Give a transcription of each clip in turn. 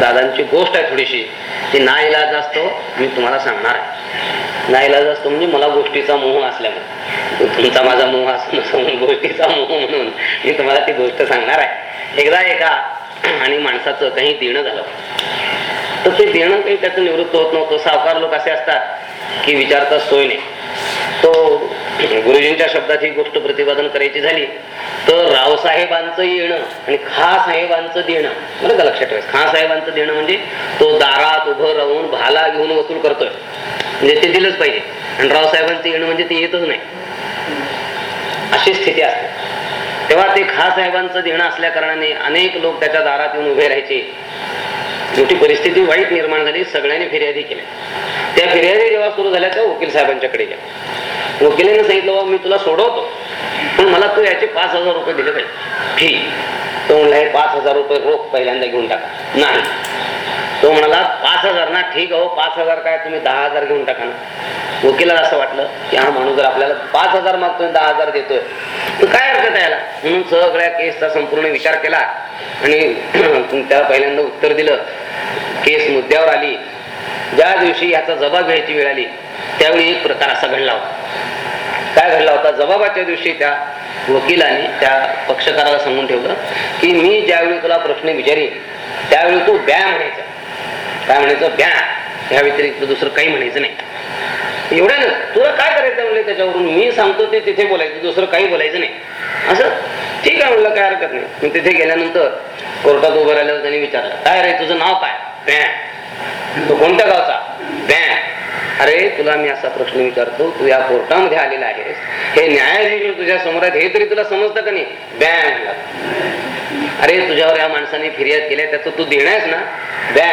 दादांची गोष्ट आहे थोडीशी. ती ना इलाज असतो मी तुम्हाला सांगणार आहे. ना इलाज असतो म्हणजे मला गोष्टीचा मोह असल्यामुळे. तुमचा माझा मोह असतो गोष्टीचा मोह म्हणून मी तुम्हाला ती गोष्ट सांगणार आहे. एकदा एका आणि माणसाचं काही देणं झालं. तर ते देणं काही त्याचं निवृत्त होत नव्हतं. सावकार लोक असे असतात की विचारता सोय नाही. तो गुरुजींच्या शब्दात ही गोष्ट प्रतिपादन करायची झाली तर रावसाहेबांचं येणं आणि खासाहेबांचं देणं बरं का लक्षात ठेवायचं? खासाहेबांचं देणं म्हणजे तो दारात उभं राहून भाला घेऊन वसूल करतोय. म्हणजे ते दिलंच पाहिजे. आणि रावसाहेबांचं येणं म्हणजे ते येतच नाही. अशी स्थिती असते. तेव्हा ते खासाहेबांचं देणं असल्या कारणाने अनेक लोक त्याच्या दारात येऊन उभे राहायचे. मोठी परिस्थिती वाईट निर्माण झाली सगळ्यांनी फिर्यादी केल्या. त्या फिर्यादी जेव्हा सुरू झाल्या त्या वकील साहेबांच्याकडे गेल्या. वकिलाने सांगितलं बाबा मी तुला सोडवतो. पण मला तू याचे पाच हजार रुपये दिले पाहिजे. फी तो म्हणला हे पाच हजार रुपये रोख पहिल्यांदा घेऊन टाका. नाही. तो म्हणाला पाच हजार ना ठीक अहो पाच हजार काय तुम्ही दहा हजार घेऊन टाका ना. वकिलाला असं वाटलं की हा माणूस जर आपल्याला पाच हजार मागतोय दहा हजार देतोय तर काय हरकत आहे याला? म्हणून सगळ्या केसचा संपूर्ण विचार केला आणि त्याला पहिल्यांदा उत्तर दिलं. केस मुद्द्यावर आली. ज्या दिवशी याचा जबाब घ्यायची वेळ आली त्यावेळी एक प्रकार असा घडला होता. काय घडला होता? जबाबाच्या दिवशी त्या वकिलाने त्या पक्षकाराला सांगून ठेवलं की मी ज्यावेळी तुला प्रश्न विचारीन त्यावेळी तू ब्या म्हणायचं. काय म्हणायचं? ब्या. ह्या व्यतिरिक्त दुसरं काही म्हणायचं नाही. एवढ्या ना तुला काय करायचं म्हणलं त्याच्यावरून. मी सांगतो ते तिथे बोलायचं दुसरं काही बोलायचं नाही. असं? ठीक आहे म्हणलं. काय हरकत नाही. मी तिथे गेल्यानंतर कोर्टात उभं राहिल्यावर त्यांनी विचारलं. काय रे तुझं नाव काय? तू कोणत्या गावचा? अरे तुला मी असा प्रश्न विचारतो तू या कोर्टामध्ये आलेला आहेस. हे न्यायाधीश तुझ्या समोर आहेत हे तरी तुला समजतं का नाही? बॅ अरे तुझ्यावर या माणसाने फिर्याद केल्या त्याचं तू देण्यास ना? बॅ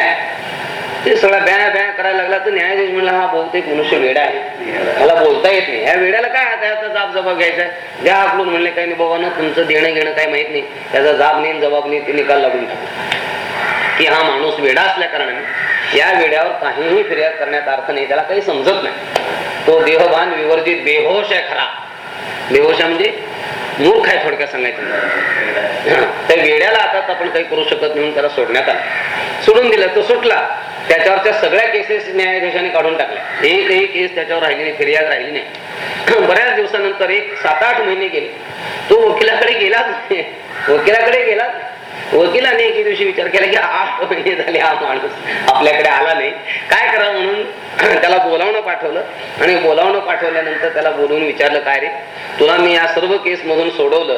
ते सगळा बॅ बॅ करायला लागला तर न्यायाधीश म्हणला हा बहुतेक मनुष्य वेडा आहे. मला बोलता येत नाही. ह्या वेड्याला काय आता जाब जबाब घ्यायचा द्या आकडून म्हणले काही नाही बाबा ना तुमचं देणं घेणं काही माहीत नाही. त्याचा जाब नाही जबाब नाही ते निकाल लागून की हा माणूस वेडा असल्या कारणाने या वेड्यावर काहीही फिर्याद करण्यात अर्थ नाही त्याला काही समजत नाही. तो देहभान विवर्जित बेहोश आहे खरा. बेहोश म्हणजे मूर्ख आहे थोडक्यात सांगायचं म्हणजे. त्या वेड्याला आता आपण काही करू शकत नाही म्हणून त्याला सोडण्यात आला. सोडून दिलं तो सुटला. त्याच्यावरच्या सगळ्या केसेस न्यायाधीशाने काढून टाकल्या. एकही केस त्याच्यावर राहिली नाही फिर्याद राहिली नाही. बऱ्याच दिवसानंतर एक सात आठ महिने गेले. तो वकिलाकडे गेलाच नाही. वकिलाकडे गेलाच नाही. वकिलाने एके दिवशी विचार केला की आठ महिने झाले हा माणूस. आपल्याकडे आला नाही. काय करा म्हणून? त्याला बोलावणं पाठवलं. आणि बोलावणं पाठवल्यानंतर त्याला बोलवून विचारलं काय रे? तुला मी या सर्व केस मधून सोडवलं.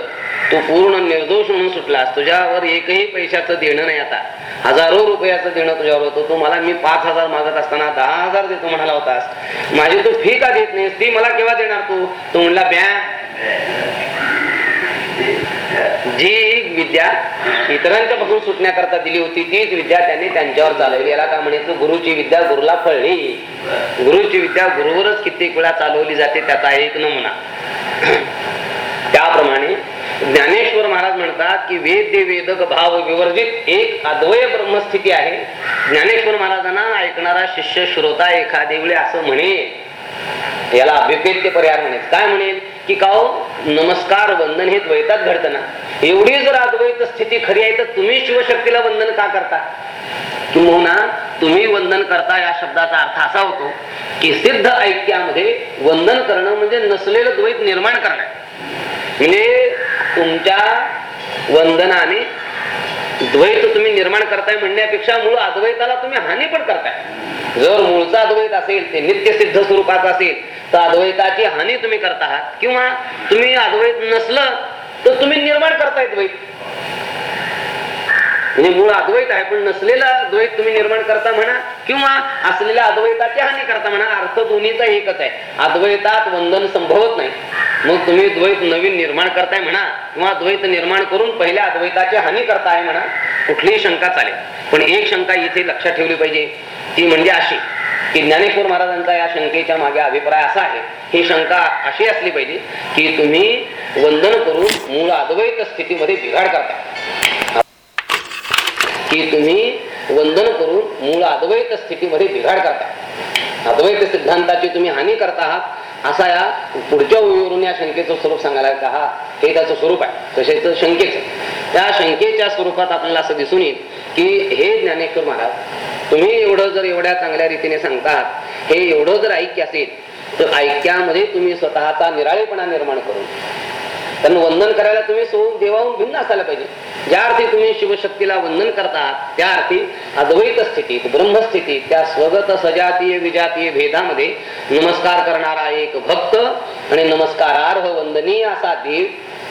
तू पूर्ण निर्दोष म्हणून सुटलास. तुझ्यावर एकही पैशाचं देणं नाही आता. हजारो रुपयाचं देणं तुझ्यावर होतं. तू मला मी पाच हजार मागत असताना दहा हजार देतो म्हणाला होतास. माझी तू फी का देत नाहीस? ती मला केव्हा देणार तू? तू म्हणला ब्या जी विद्या इतरांच्या पासून सुटण्याकरता दिली होती तीच विद्या त्यांनी त्यांच्यावर चालवली. याला काय म्हणायचं? गुरुची विद्या गुरुला फळली. गुरुची विद्या गुरुवरच कित्येक वेळा चालवली जाते त्याचा एक नमुना. त्याप्रमाणे ज्ञानेश्वर महाराज म्हणतात की वेद्य वेदक भाव विवर्जित एक अद्वय ब्रह्मस्थिती आहे. ज्ञानेश्वर महाराजांना ऐकणारा शिष्य श्रोता एखादे वेळी असं म्हणे याला अभिपेत्य पर्याय म्हणेल काय म्हणेल? की का हो नमस्कार वंदन हे द्वैतात घडतं ना एवढी जर अद्वैत स्थिती खरी आहे तर तुम्ही शिवशक्तीला वंदन का करता? किंवा तुम्ही वंदन करता या शब्दाचा अर्थ असा होतो की सिद्ध ऐक्यामध्ये वंदन करणं म्हणजे नसलेलं द्वैत निर्माण करणं. म्हणजे तुमच्या वंदनाने द्वैत तुम्ही निर्माण करताय म्हणण्यापेक्षा मूळ अद्वैताला तुम्ही हानी पण करताय. जर मूळचा अद्वैत असेल ते नित्य सिद्ध स्वरूपाचा असेल तर अद्वैताची हानी तुम्ही करता आहात. किंवा तुम्ही अद्वैत नसलं तर तुम्ही निर्माण करताय द्वैत. म्हणजे मूळ अद्वैत आहे पण नसलेला द्वैत तुम्ही निर्माण करता म्हणा किंवा असलेल्या अद्वैताची हानी करता म्हणा अर्थ दोन्हीचा एकच आहे. अद्वैतात वंदन संभवत नाही. मग तुम्ही द्वैत नवीन निर्माण करताय म्हणा किंवा द्वैत निर्माण करून पहिल्या अद्वैताची हानी करताय म्हणा कुठलीही शंका चालेल. पण एक शंका इथे लक्षात ठेवली पाहिजे. ती म्हणजे अशी की ज्ञानेश्वर महाराजांचा या शंकेच्या मागे अभिप्राय असा आहे. ही शंका अशी असली पाहिजे की तुम्ही वंदन करून मूळ अद्वैत स्थितीमध्ये बिघाड करता की तुम्ही वंदन करून मूळ अद्वैत स्थितीमध्ये बिघाड करता अद्वैत सिद्धांताची तुम्ही हानी करता आहात असा या पुढच्या ओळीवरून या शंकेचं स्वरूप सांगायला का हा हे त्याचं स्वरूप आहे. तसेच शंकेचं. त्या शंकेच्या स्वरूपात आपल्याला असं दिसून येईल की हे ज्ञानेश्वर महाराज तुम्ही एवढं जर एवढ्या चांगल्या रीतीने सांगतात हे एवढं जर ऐक्य असेल तर ऐक्यामध्ये तुम्ही स्वतःचा निराळेपणा निर्माण करून त्यांना वंदन करायला तुम्ही सोडून देवाहून भिन्न असायला पाहिजे. ज्या अर्थी तुम्ही शिवशक्तीला वंदन करता त्या अर्थी अद्वैत स्थितीत ब्रह्मस्थितीत त्या स्वगत सजातीय विजातीय भेदामध्ये नमस्कार करणारा एक भक्त आणि नमस्कारार्ह वंदनीय असा देव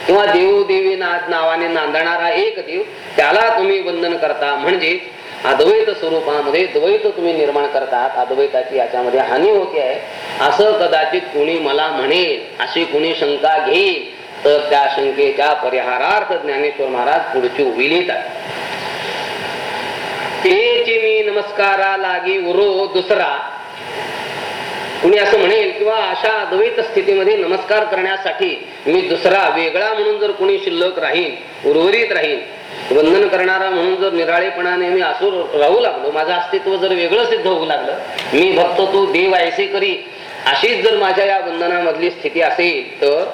किंवा देवदेवी नावाने नांदणारा एक देव त्याला तुम्ही वंदन करता. म्हणजेच अद्वैत स्वरूपामध्ये द्वैत तुम्ही निर्माण करतात. अद्वैताची याच्यामध्ये हानी होते आहे. असं कदाचित कुणी मला म्हणेल अशी कुणी शंका घेईल. तर त्या शंकेच्या परिहारार्थ ज्ञानेश्वर महाराज पुढची उभी लिहितात. तेची मी नमस्कारा लागी उरो दुसरा. कुणी असं म्हणेल किंवा अशा अद्वैत स्थितीमध्ये नमस्कार करण्यासाठी मी दुसरा वेगळा म्हणून जर कोणी शिल्लक राहील उर्वरित राहील वंदन करणारा म्हणून जर निराळेपणाने मी असू राहू लागलो माझं अस्तित्व जर वेगळं सिद्ध होऊ लागलं मी भक्त तू देव ऐसे करी अशीच जर माझ्या या बंधनामधली स्थिती असेल तर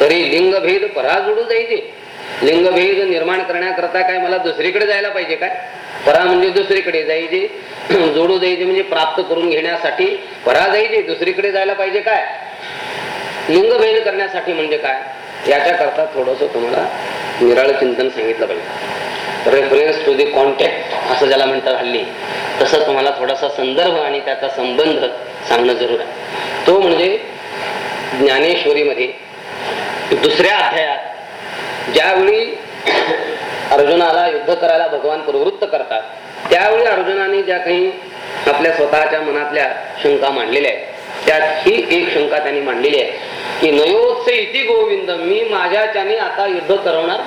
तरी लिंगभेद परा जायचे. लिंगभेद निर्माण करण्याकरता काय मला दुसरीकडे जायला पाहिजे काय? परा म्हणजे दुसरीकडे जायचे. जोडू जायचे म्हणजे प्राप्त करून घेण्यासाठी परा जायचे. दुसरीकडे जायला पाहिजे काय? लिंगभेद करण्यासाठी म्हणजे काय? याच्या करता थोडस तुम्हाला निराळ चिंतन सांगितलं पाहिजे. रेफरन्स टू दी कॉन्टॅक्ट असं ज्याला म्हणतात हल्ली. तसं तुम्हाला थोडासा संदर्भ आणि त्याचा संबंध सांगणं जरूर आहे. तो म्हणजे ज्ञानेश्वरीमध्ये. दुसऱ्या अध्यायात ज्यावेळी अर्जुनाला युद्ध करायला भगवान प्रवृत्त करतात त्यावेळी अर्जुनाने ज्या काही आपल्या स्वतःच्या मनातल्या शंका मांडलेल्या आहेत त्यात ही एक शंका त्यांनी मांडलेली आहे की नयोत्से इति गोविंद मी माझ्याच्याने आता युद्ध करवणार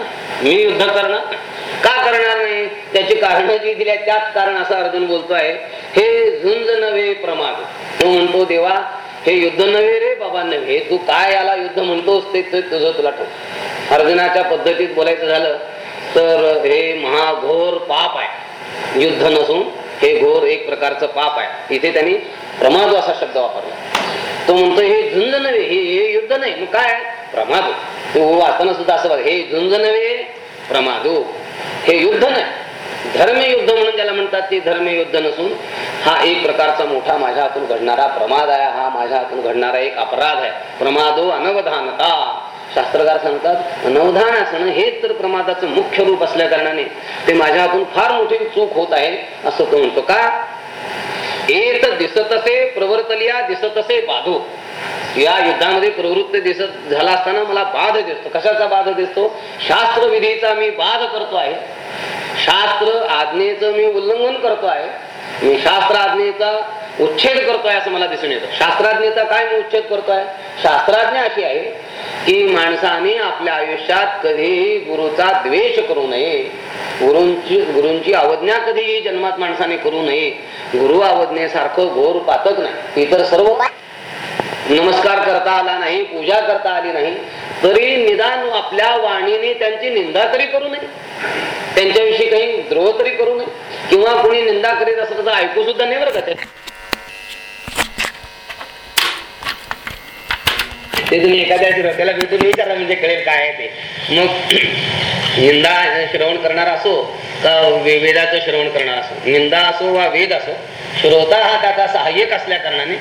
मी युद्ध करणार का करणार नाही? त्याची कारण जी दिली त्याच कारण असं अर्जुन बोलतो आहे हे झुंज नव्हे प्रमाद. तो म्हणतो देवा हे युद्ध नव्हे रे बाबा नव्हे. तू काय याला युद्ध म्हणतोस ते तुझं तुला ठेव अर्जुनाच्या पद्धतीत बोलायचं झालं तर हे महाघोर पाप आहे. युद्ध नसून हे घोर एक प्रकारचं पाप आहे. इथे त्यांनी प्रमाद असा शब्द वापरला. तो म्हणतो हे झुंज नव्हे हे हे युद्ध नाही. मग काय प्रमाद. तो वाचताना सुद्धा असं बघ हे झुंज नव्हे प्रमादो. हे युद्ध नाही. धर्मयुद्ध म्हणून ज्याला म्हणतात ते धर्मयुद्ध नसून हा एक प्रकारचा मोठा माझ्या हातून घडणारा प्रमाद आहे. हा माझ्या हातून घडणारा एक अपराध आहे. प्रमादो अनवधानता. शास्त्रकार सांगतात अनवधान असणं हेच तर प्रमादाचं मुख्य रूप असल्या कारणाने ते माझ्या हातून फार मोठी चूक होत आहे असं तो म्हणतो. का? येत दिसतसे प्रवर्तलिया दिसतसे बाधो. या युद्धामध्ये प्रवृत्त दिसत झाला असताना मला बाध दिसतो. कशाचा बाध दिसतो? शास्त्र विधीचा मी बाध करतो आहे. शास्त्र आज्ञेचं मी उल्लंघन करतो आहे. मी शास्त्राज्ञेचा उच्छेद करतोय असं मला दिसून येतं. शास्त्राज्ञेचा काय मी उच्छेद करतोय? शास्त्राज्ञा अशी आहे की माणसाने आपल्या आयुष्यात कधीही गुरुचा द्वेष करू नये. गुरूंची गुरूंची अवज्ञा कधीही जन्मात माणसाने करू नये. गुरु अवज्ञेसारखं घोर पातक नाही. इतर सर्व नमस्कार करता आला नाही पूजा करता आली नाही तरी निदान आपल्या वाणीने त्यांची निंदा तरी करू नये. त्यांच्याविषयी काही द्रोह तरी करू नये. किंवा कोणी निंदा करीत असं तर ऐकू सुद्धा नाही बरं का ते. ते तुम्ही एखाद्या श्रोत्याला भेटून विचारा म्हणजे कळेल काय आहे ते. मग निंदा श्रवण करणार असो का वेदाचं श्रवण करणार असो? निंदा असो वा वेद असो श्रोता हा त्याचा सहाय्यक असल्या कारणाने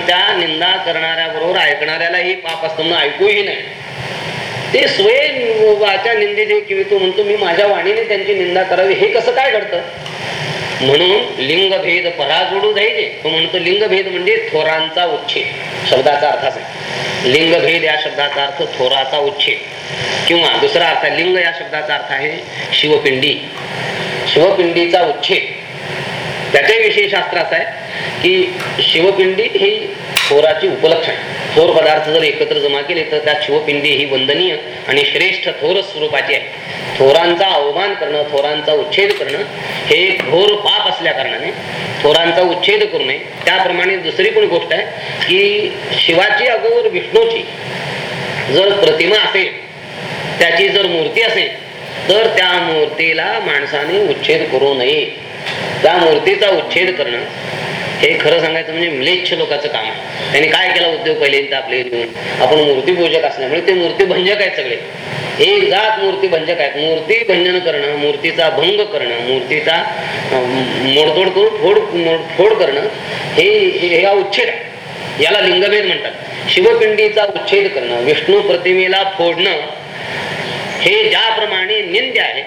त्या निंदा करणाऱ्या बरोबर ऐकणाऱ्यालाही पाप असतो म्हणून ऐकूही नाही ते स्वयं वाच्या निंदेचे किंवा तो म्हणतो मी माझ्या वाणीने त्यांची निंदा करावी. हे कसं काय घडतं? म्हणून लिंगभेद परा जोडू जायचे तो म्हणतो लिंगभेद म्हणजे थोरांचा उच्छेद. शब्दाचा अर्थ असा लिंगभेद या शब्दाचा अर्थ थोराचा उच्छेद. किंवा दुसरा अर्थ आहे, लिंग या शब्दाचा अर्थ आहे शिवपिंडी. शिवपिंडीचा उच्छेद. त्याच्याविषयी शास्त्र असं आहे की शिवपिंडी ही थोराची उपलक्षण थोर पदार्थ जर एकत्र जमा केले तर त्या शिवपिंडी ही वंदनीय आणि श्रेष्ठ थोर स्वरूपाची आहे. थोरांचा अवमान करणं थोरांचा उच्छेद करणं हे घोर पाप असल्या कारणाने थोरांचा उच्छेद करू नये. त्याप्रमाणे दुसरी पण गोष्ट आहे की शिवाची अगोदर विष्णूची जर प्रतिमा असेल त्याची जर मूर्ती असेल तर त्या मूर्तीला माणसाने उच्छेद करू नये. त्या मूर्तीचा उच्छेद करणं हे खरं सांगायचं म्हणजे म्लेच्छ लोकांचं काम आहे. त्यांनी काय केला उद्योग पहिले आपले घेऊन आपण मूर्तीपूजक असल्यामुळे ते मूर्ती भंजक आहेत सगळे. एक जात मूर्ती भंजक आहेत. मूर्ती भंजन करणं मूर्तीचा भंग करणं मूर्तीचा मोडतोड करून फोड मोड- फोड करणं हे हे हा उच्छेद आहे. याला लिंगभेद म्हणतात. शिवपिंडीचा उच्छेद करणं विष्णू प्रतिमेला फोडणं हे ज्याप्रमाणे निंद्य आहे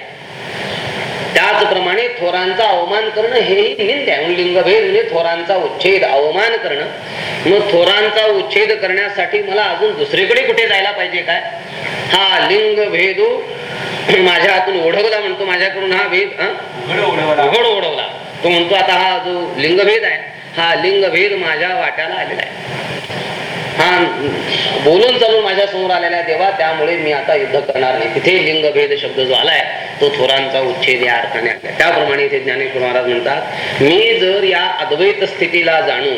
त्याचप्रमाणे थोरांचा अवमान करणं हेही निंद आहे लिंगभेद म्हणजे थोरांचा उच्छेद अवमान करणं. मग थोरांचा उच्छेद करण्यासाठी मला अजून दुसरीकडे कुठे जायला पाहिजे काय? हा लिंग भेदू माझ्या हातून ओढवला म्हणतो माझ्याकडून हा भेद हा? उघड ओढवला. तो म्हणतो आता हा जो लिंगभेद आहे हा लिंगभेद माझ्या वाट्याला आलेला आहे. हा बोलून चालून माझ्यासमोर आलेला देवा त्यामुळे मी आता युद्ध करणार नाही. तिथे लिंगभेद शब्द जो आलाय तो थोरांचा उच्छेद या अर्थाने त्याप्रमाणे इथे ज्ञानेश्वर महाराज म्हणतात मी जर या अद्वैत स्थितीला जाणून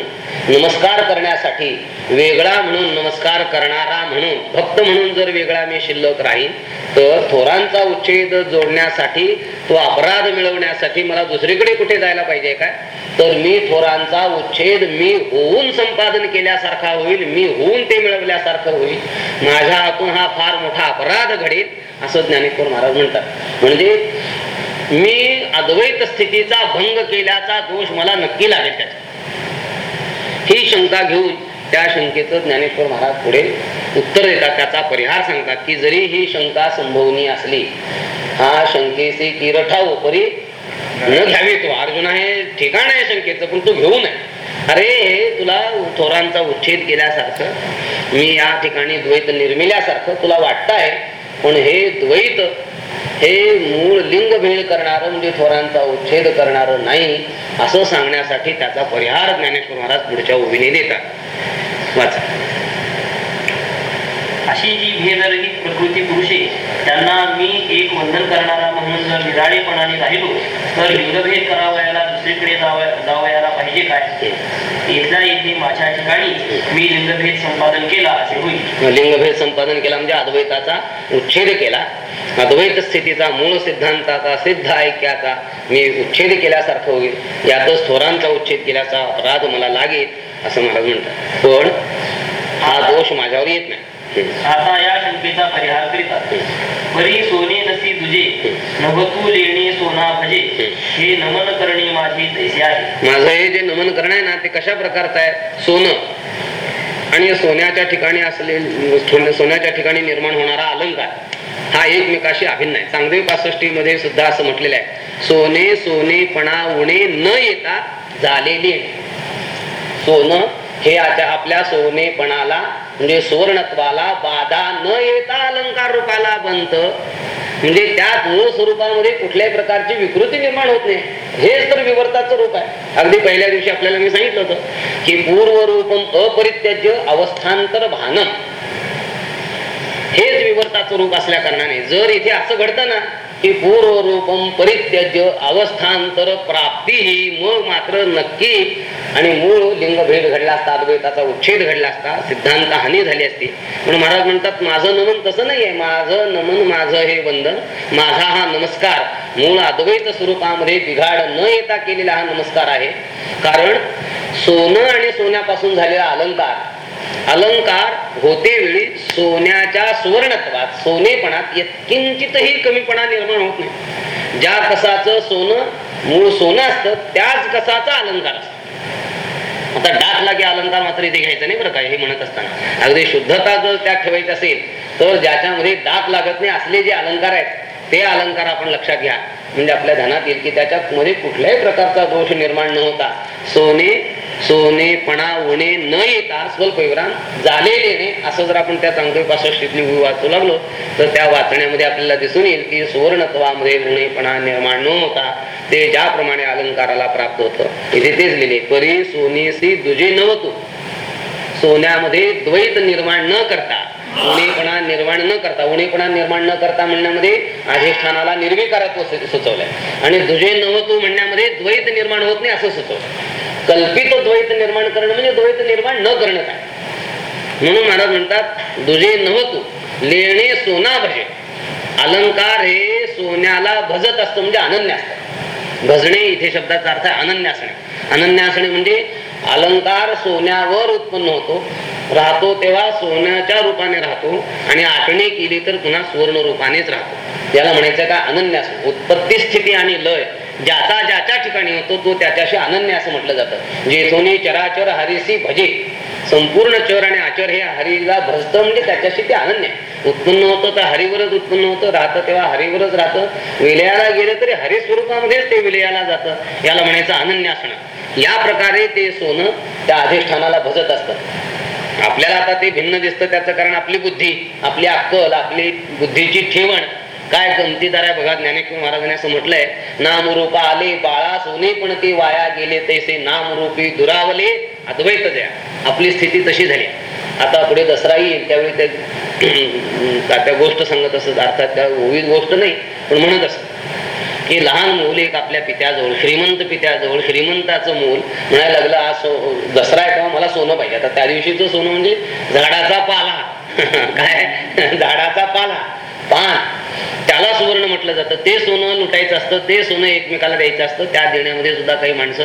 नमस्कार करण्यासाठी वेगळा म्हणून नमस्कार करणारा म्हणून भक्त म्हणून जर वेगळा मी शिल्लक राहीन तर थोरांचा उच्छेद जोडण्यासाठी तो अपराध मिळवण्यासाठी मला दुसरीकडे कुठे जायला पाहिजे काय? तर मी थोरांचा उच्छेद मी होऊन संपादन केल्यासारखा होईल मी होऊन ते मिळवल्यासारखं होईल. माझ्या हातून हा फार मोठा अपराध घडेल असं ज्ञानेश्वर महाराज म्हणतात. म्हणजे मी अद्वैत स्थितीचा भंग केल्याचा दोष मला नक्की लागेल त्याचा. ही शंका घेऊन त्या शंकेचं ज्ञानेश्वर महाराज पुढे उत्तर देतात. त्याचा परिहार सांगतात की जरी ही शंका संभवनी असली हा शंकेचे किरठाव परी न घ्यावी तो. अर्जुन हे ठिकाण आहे शंकेचं पण तो घेऊ नये. अरे हे तुला थोरांचा उच्छेद केल्यासारखं मी या ठिकाणी द्वैत निर्मिल्यासारखं तुला वाटत आहे पण हे द्वैत हे मूळ लिंग भेद करणार म्हणजे थोरांचा उच्छेद करणार नाही असं सांगण्यासाठी त्याचा परिहार ज्ञानेश्वर महाराज पुढच्या ओबीने देतात. वाचा. अशी जी भेदरहित प्रकृती पुरुषे त्यांना मी एक वंदन करणारा म्हणून जर निराळेपणाने राहिलो तर लिंगभेद करावयाला दुसरीकडे जावया- जावयाला पाहिजे काय? इथल्या इथे माझ्या ठिकाणी मी लिंगभेद संपादन केला असे होईल. लिंगभेद संपादन केला म्हणजे अद्वैताचा उच्छेद केला. अद्वैत स्थितीचा मूळ सिद्धांताचा सिद्ध ऐक्याचा मी उच्छेद केल्यासारखं होईल. यातच थोरांचा उच्छेद केल्याचा अपराध मला लागेल असं महाराज म्हणतात. पण हा दोष माझ्यावर येत नाही. आता या शंकेचा परिहार करीतात. परी सोने नसी तुझे नभतू लेणे सोना भजे. हे. नमन करणे माझे तैसे आहे. माझं हे जे नमन करणं आहे ना ते कशा प्रकारचं आहे? सोनं. आणि सोन्याच्या ठिकाणी असले सोन्या- सोन्याच्या ठिकाणी निर्माण होणारा अलंकार. हा एकमेकाशी अभिन्न आहे. चांगदेव पासष्टी मध्ये सुद्धा असं म्हटलेलं आहे. सोने सोनेपणा उणे न येता झालेली सोनं हे आता आपल्या सोनेपणाला म्हणजे सुवर्णत्वाला बाधा न येता अलंकार रूपाला बनत. म्हणजे त्यात मूळ स्वरूपामध्ये कुठल्याही प्रकारची विकृती निर्माण होत नाही. हेच तर विवर्ताचं रूप आहे. अगदी पहिल्या दिवशी आपल्याला मी सांगितलं होतं की पूर्व रूपम अपरित्याज्य अवस्थांतर भानम. हेच विवर्ताचं रूप असल्या कारणाने जर इथे असं घडतं ना की पूर्वरूपम परित्यज्य अवस्थांतर प्राप्ती ही मग मात्र नक्की. आणि मूळ लिंगभेद घडला असता अद्वैताचा उच्छेद घडला असता सिद्धांत हानी झाली असती. म्हणून महाराज म्हणतात माझं नमन तसं आहे माझं नमन माझं हे वंदन माझा हा नमस्कार मूळ अद्वैत स्वरूपामध्ये बिघाड न येता केलेला हा नमस्कार आहे. कारण सोनं आणि सोन्यापासून झालेला अलंकार अलंकार होते वेळी सोन्याच्या सुवर्णत्वात सोनेपणात किंचितही कमीपणा निर्माण होत नाही. ज्या कसाचं सोनं मूळ सोनं असतं त्याच कसाचा अलंकार असतो. आता डाक लागे अलंकार मात्र इथे घ्यायचा नाही बरं काय हे म्हणत असताना. अगदी शुद्धता जर त्यात ठेवायची असेल तर ज्याच्यामध्ये डाक लागत नाही असले जे अलंकार आहेत ते अलंकार आपण लक्षात घ्या. म्हणजे आपल्या ध्यानात येईल की त्याच्यात मध्ये कुठल्याही प्रकारचा दोष निर्माण न होता सोने सोनेपणा उणे न येता स्वल्प विराम झालेले असं जर आपण त्या चांगदेव पासष्टीतली उभी वाचू लागलो तर त्या वाचण्यामध्ये आपल्याला दिसून येईल की सुवर्णत्वामध्ये उणेपणा निर्माण न होता ते ज्याप्रमाणे अलंकाराला प्राप्त होतं. इथे तेच लिहिले परी सोनेसी दुजे नवतो. सोन्यामध्ये द्वैत निर्माण न करता उणेपणा निर्माण न करता उणेपणा निर्माण न करता म्हणण्यामध्ये अधिष्ठानाला निर्विकारत्व सुचवलंय. आणि दुजे नवतो म्हणण्यामध्ये द्वैत निर्माण होत नाही असं सुचवलं कल्पित द्वैत निर्माण करणं म्हणजे द्वैत निर्माण न करणं काय? म्हणून महाराज म्हणतात दुजे नव्हतो लेणे सोना भजे अलंकार हे सोन्याला भजत असतं म्हणजे अनन्य असतं भजणे इथे शब्दाचा अर्थ आहे अनन्य असणे अनन्य असणे म्हणजे अलंकार सोन्यावर उत्पन्न होतो. राहतो तेव्हा सोन्याच्या रूपाने राहतो आणि आठणी केली तर पुन्हा सुवर्ण रूपानेच राहतो. याला म्हणायचं का अनन्यास उत्पत्ती स्थिती आणि लय ज्याचा ज्याच्या ठिकाणी होतो तो त्याच्याशी अनन्य असं म्हटलं जातं. जे सोनी चराचर हरिसी भजे संपूर्ण चर आणि आचर हे हरीला भजत म्हणजे त्याच्याशी ते अनन्य. उत्पन्न होतं तर हरिवरच उत्पन्न होतं राहतं तेव्हा हरिवरच राहतं. विलयाला गेलं तरी हरिस्वरूपामध्येच ते विलयाला जातं. याला म्हणायचं अनन्य असणं या प्रकारे ते सोनं त्या अधिष्ठानाला भजत असतं. आपल्याला आता ते भिन्न दिसतं त्याचं कारण आपली बुद्धी आपली अक्कल आपली बुद्धीची ठेवण. काय गमतीदार आहे बघा ज्ञानेश्वर महाराजांनी असं म्हटलंय नामरूपा आले बाळा सोने पण ते वाया गेले तैसे नामरूपी दुरावले अद्वैत द्या आपली स्थिती तशी झाली. आता पुढे दसरा येईल त्यावेळी त्या- त्या गोष्ट सांगत असत अर्थात त्या ओवी गोष्ट नाही पण म्हणत असत हे लहान मूल एक आपल्या पित्याजवळ श्रीमंत पित्याजवळ श्रीमंताचं मूल म्हणायला लागलं आज सो दसरा आहे तेव्हा मला सोनं पाहिजे. आता त्या दिवशीचं सोनं म्हणजे झाडाचा पाला. काय? झाडाचा पाला. पान. त्याला सुवर्ण म्हटलं जातं. ते सोनं लुटायचं असतं ते सोनं एकमेकाला द्यायचं असतं. त्या देण्यामध्ये सुद्धा काही माणसं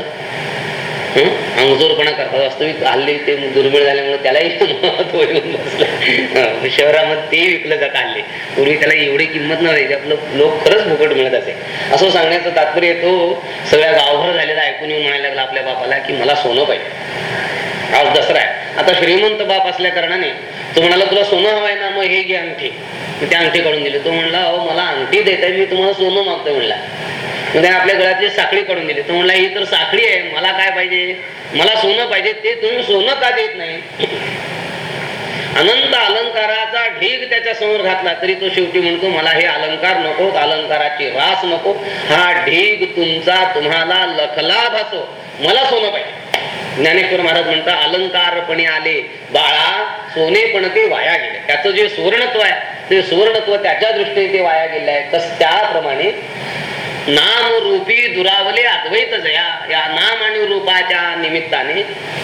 अंगजोरपणा करतात. वास्तविक हल्ली ते दुर्मिळ झाल्यामुळे त्यालाही महत्त्व येऊन बसलं. शहरामध्ये ते विकलं जात हल्ली. पूर्वी त्याला एवढी किंमत नव्हती. आपलं लोक खरंच फुकट मिळत असे. असं सांगण्याचं तात्पर्य तो सगळ्या गावभर झालेला ऐकून येऊन म्हणायला लागला आपल्या बापाला की मला सोनं पाहिजे. आज दसरा आहे. आता श्रीमंत बाप असल्या कारणाने तो म्हणाला तुला सोनं हवंय ना? मग हे घे अंगठी. मी त्या अंगठी काढून दिली. तो म्हणला अहो मला अंगठी देताय. मी तुम्हाला सोनं मागतोय म्हणला. त्याने आपल्या गळ्यातली साखळी काढून दिली. तो म्हणला ही तर साखळी आहे. मला काय पाहिजे? मला सोनं पाहिजे. ते तुम्ही सोनं का देत नाही? अनंत अलंकाराचा ढीग त्याच्यासमोर घातला. तरी तो शेवटी म्हणतो मला हे अलंकार नको अलंकाराची रास नको. हा ढीग तुमचा तुम्हाला लखला भासो मला सोनं पाहिजे. ज्ञानेश्वर महाराज म्हणतात अलंकारपणे आले. बाळा सोने पण ते वाया गेले. त्याचं जे सुवर्णत्व आहे ते सुवर्णत्व त्याच्या दृष्टीने ते वाया गेले आहे. तस त्याप्रमाणे नाम रूपी दुरावले अद्वैत जया. या नाम आणि रूपाच्या निमित्ताने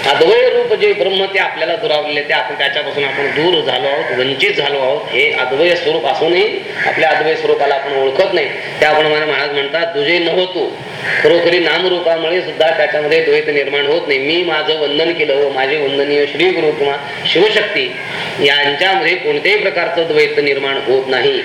अद्वय रूप जे ब्रह्म ते आपल्याला दुरावलेले ते आपण त्याच्यापासून आपण दूर झालो आहोत वंचित झालो आहोत हे अद्वय स्वरूप असूनही आपल्या अद्वय स्वरूपाला आपण ओळखत नाही. त्याप्रमाणे महाराज म्हणतात तुझे नव्हतो खरोखरी नामरूपामुळे सुद्धा त्याच्यामध्ये द्वैत निर्माण होत नाही. मी माझं वंदन केलं व माझे वंदनीय श्री गुरु किंवा शिवशक्ती यांच्यामध्ये कोणत्याही प्रकारचं द्वैत निर्माण होत नाही.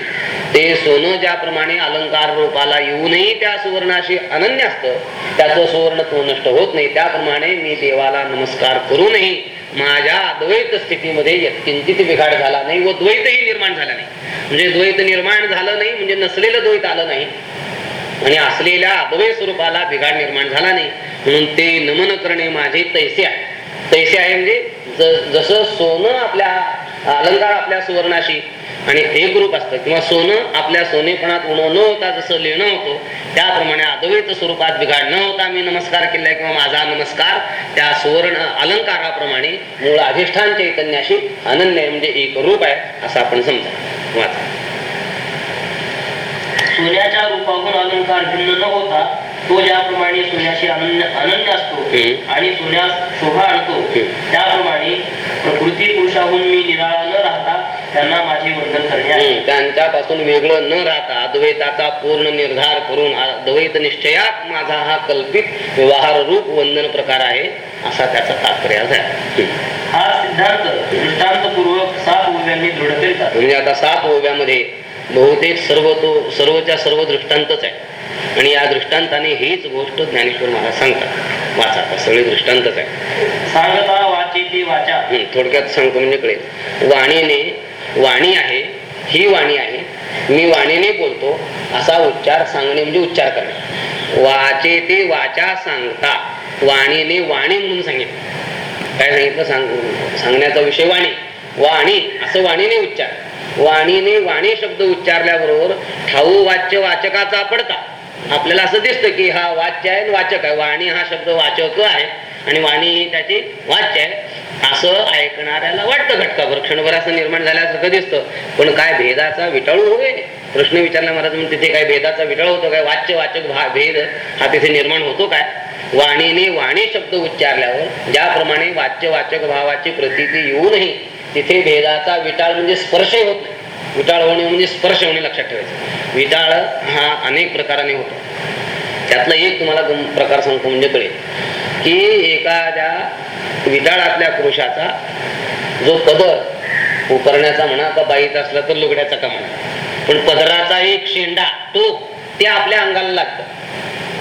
ते सोनं ज्याप्रमाणे अलंकार रूपाला येऊनही त्या सुवर्णाशी अनन्य असतं त्याचं सुवर्णत्व नष्ट होत नाही. त्याप्रमाणे मी देवाला नमस्कार करूनही माझ्या अद्वैत स्थितीमध्ये किंचित बिघाड झाला नाही व द्वैतही निर्माण झाला नाही. म्हणजे द्वैत निर्माण झालं नाही म्हणजे नसलेलं द्वैत आलं नाही. आणि असलेल्या अद्वैत स्वरूपाला बिघाड निर्माण झाला नाही. म्हणून ते नमन करणे माझे तैसे आहे. तैसे आहे म्हणजे जसं सोनं आपल्या अलंकार आपल्या सुवर्णाशी आणि एक रूप असतं. किंवा सोनं आपल्या सोनेपणात उण न होता जसं लेणं होतो त्याप्रमाणे अद्वैत स्वरूपात बिघाड न होता मी नमस्कार केलाय किंवा माझा नमस्कार त्या सुवर्ण अलंकाराप्रमाणे मूळ अधिष्ठान चैतन्याशी अनन्य आहे, म्हणजे एक रूप आहे असं आपण समजा वाचा सोन्याच्या रूपाहून अलंकार भिन्न न होता तो ज्याप्रमाणे सोन्याशी अनन्य अनन्य असतो. आणि सोन्यास शोभा आणतो. त्याप्रमाणे प्रकृती पुरुषाहून मी निराळा न राहता त्यांना माझे वंदन करणे आहे त्यांच्यापासून वेगळं न राहता अद्वैताचा पूर्ण निर्धार करून अद्वैत निश्चयात माझा हा कल्पित व्यवहार रूप वंदन प्रकार आहे असा त्याचा तात्पर्य आहे. हा सिद्धांत दृष्टांतपूर्वक सात ओव्यांनी दृढ करीतात म्हणजे आता सात ओव्यामध्ये बहुतेक सर्व तो सर्वच्या सर्व दृष्टांतच आहे. आणि या दृष्टांताने हीच गोष्ट ज्ञानेश्वर महाराज सांगतात. वाचा आता सगळे दृष्टांतच आहे. सांगता वाचे ती वाचा. थोडक्यात सांगतो म्हणजे कळेल. वाणीने वाणी आहे ही वाणी आहे मी वाणीने बोलतो असा उच्चार सांगणे म्हणजे उच्चार करणे. वाचे ते वाचा सांगता वाणीने वाणी म्हणून सांगितलं. काय सांगितलं? सांग सांगण्याचा विषय वाणी. वाणी असं वाणीने उच्चार. वाणीने वाणी शब्द उच्चारल्याबरोबर ठाऊ वाच्य वाचकाचा पडता. आपल्याला असं दिसतं की हा वाच्य आहे वाचक आहे. वाणी हा शब्द वाचक आहे आणि वाणी ही त्याची वाच्य आहे. असं ऐकणाऱ्याला वाटतं घटकाभर. क्षणभर असं निर्माण झाल्यासारखं दिसतं. पण काय भेदाचा विटाळू होय प्रश्न विचारला महाराज म्हणून तिथे काय भेदाचा विटाळ होतो काय? वाच्य वाचक भा भेद हा तिथे निर्माण होतो काय? वाणीने वाणी शब्द उच्चारल्यावर ज्याप्रमाणे वाच्य वाचक भावाची प्रतीती येऊनही तिथे भेदाचा विटाळ म्हणजे स्पर्श होत नाही. विटाळ होणे म्हणजे स्पर्श होणे लक्षात ठेवायचं. विटाळ हा अनेक प्रकाराने होतो. त्यातला एक तुम्हाला प्रकार सांगतो म्हणजे कळेल. की एखाद्या विटाळातल्या पुरुषाचा जो पदर उकरण्याचा म्हणा का बाईत असला तर लुगड्याचा का म्हणा. पण पदराचा एक शेंडा तो ते आपल्या अंगाला लागतं.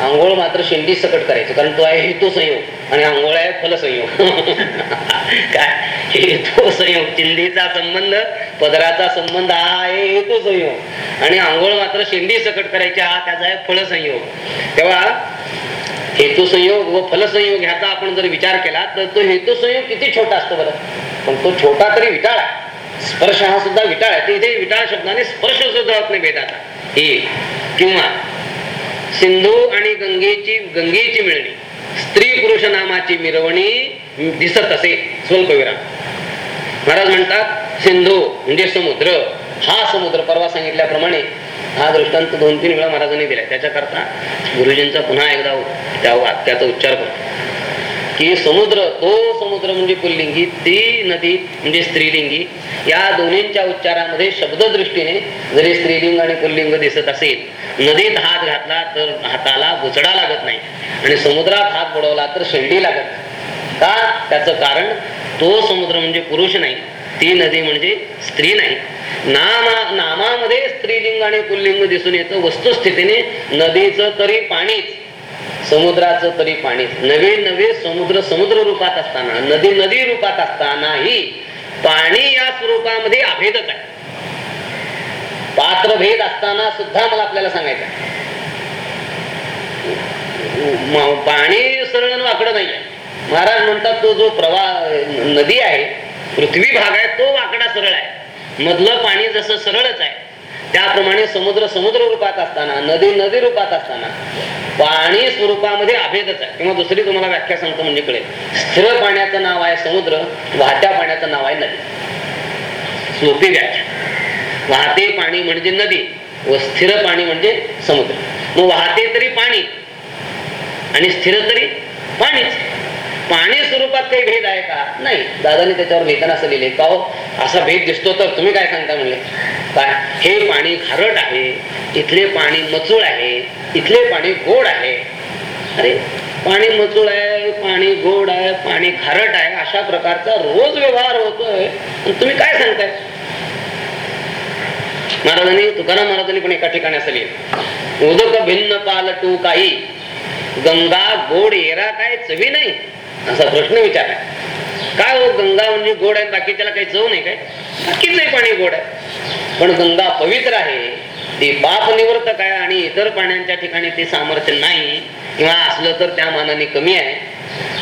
आंघोळ मात्र शेंडी सकट करायचं कारण तो आहे हेतो संयोग. आणि आंघोळ आहे फलसंयोग काय? हेतो संयोग. चिंधीचा संबंध पदराचा संबंध हा आहे हेतो संयोग. आणि आंघोळ मात्र शेंडी सकट करायची हा त्याचा आहे फळसंयोग तेव्हा हेतू संयोग व फलसंयोग ह्याचा आपण जर विचार केला तर तो हेतू संयोग किती छोटा असतो बरं? पण तो छोटा तरी विटाळ आहे. स्पर्श हा सुद्धा विटाळ आहे. तर इथे विटाळ शब्दाने स्पर्श सुद्धा होत नाही भेटाचा हे किंवा सिंधू आणि गंगेची गंगेची मिळणी. स्त्री पुरुष नामाची मिरवणी दिसत असे स्वल्पविराम. महाराज म्हणतात सिंधू म्हणजे समुद्र. हा समुद्र परवा सांगितल्याप्रमाणे हा दृष्टांत दोन तीन वेळा महाराजांनी दिला त्याच्याकरता गुरुजींचा पुन्हा एकदा त्या वाक्याचा उच्चार करतो. की समुद्र तो समुद्र म्हणजे पुल्लिंगी ती नदी म्हणजे स्त्रीलिंगी. या दोन्हींच्या उच्चारामध्ये शब्ददृष्टीने जरी स्त्रीलिंग आणि पुल्लिंग दिसत असेल नदीत हात घातला तर हाताला बुचडा लागत नाही. आणि समुद्रात हात बुडवला तर शेंडी लागत नाही. का? त्याचं कारण तो समुद्र म्हणजे पुरुष नाही. ती नदी म्हणजे स्त्री नाही. नामा नामामध्ये स्त्रीलिंग आणि पुल्लिंग दिसून येतं. वस्तुस्थितीने नदीचं तरी पाणीच. समुद्राचं तरी पाणी. नवे नवे समुद्र समुद्र रूपात असताना नदी नदी रूपात असतानाही पाणी या स्वरूपामध्ये अभेदच आहे. पात्रभेद असताना सुद्धा मला आपल्याला सांगायचं पाणी सरळ आणि वाकडं नाही आहे. महाराज म्हणतात तो जो प्रवाह नदी आहे पृथ्वी भाग आहे तो वाकडा सरळ आहे. मधलं पाणी जसं सरळच आहे त्याप्रमाणे समुद्र समुद्र रूपात असताना नदी नदी रूपात असताना पाणी स्वरूपामध्ये अभेदच आहे. किंवा दुसरी तुम्हाला व्याख्या सांगतो म्हणजे कळेल. स्थिर पाण्याचं नाव आहे समुद्र वाहत्या पाण्याचं नाव आहे नदी. सोपी व्याख्या. वाहते पाणी म्हणजे नदी व स्थिर पाणी म्हणजे समुद्र. मग वाहते तरी पाणी आणि स्थिर तरी पाणीच. पाणी स्वरूपात काही भेद आहे का? नाही. दादाने त्याच्यावर लिहिताना असं लिहिले. का हो? असा भेद दिसतो तर तुम्ही काय सांगता म्हणले? काय? हे पाणी खारट आहे इथले पाणी मचूळ आहे इथले पाणी गोड आहे. अरे पाणी मचूळ आहे पाणी गोड आहे पाणी खारट आहे अशा प्रकारचा रोज व्यवहार होतोय. तुम्ही काय सांगताय? महाराजांनी तुकाराम महाराजांनी पण एका ठिकाणी असं लिहिलं. उदक भिन्न पालटू काही गंगा गोड येरा काय चवी नाही. असा प्रश्न विचारला. काय हो गंगा म्हणजे गोड आहे? बाकी त्याला काही चव नाही काय? नक्कीच नाही पाणी गोड आहे. पण गंगा पवित्र आहे. ती पाप निवृत्त आहे आणि इतर पाण्यांच्या ठिकाणी ते सामर्थ्य नाही. किंवा असलं तर त्या मानाने कमी आहे.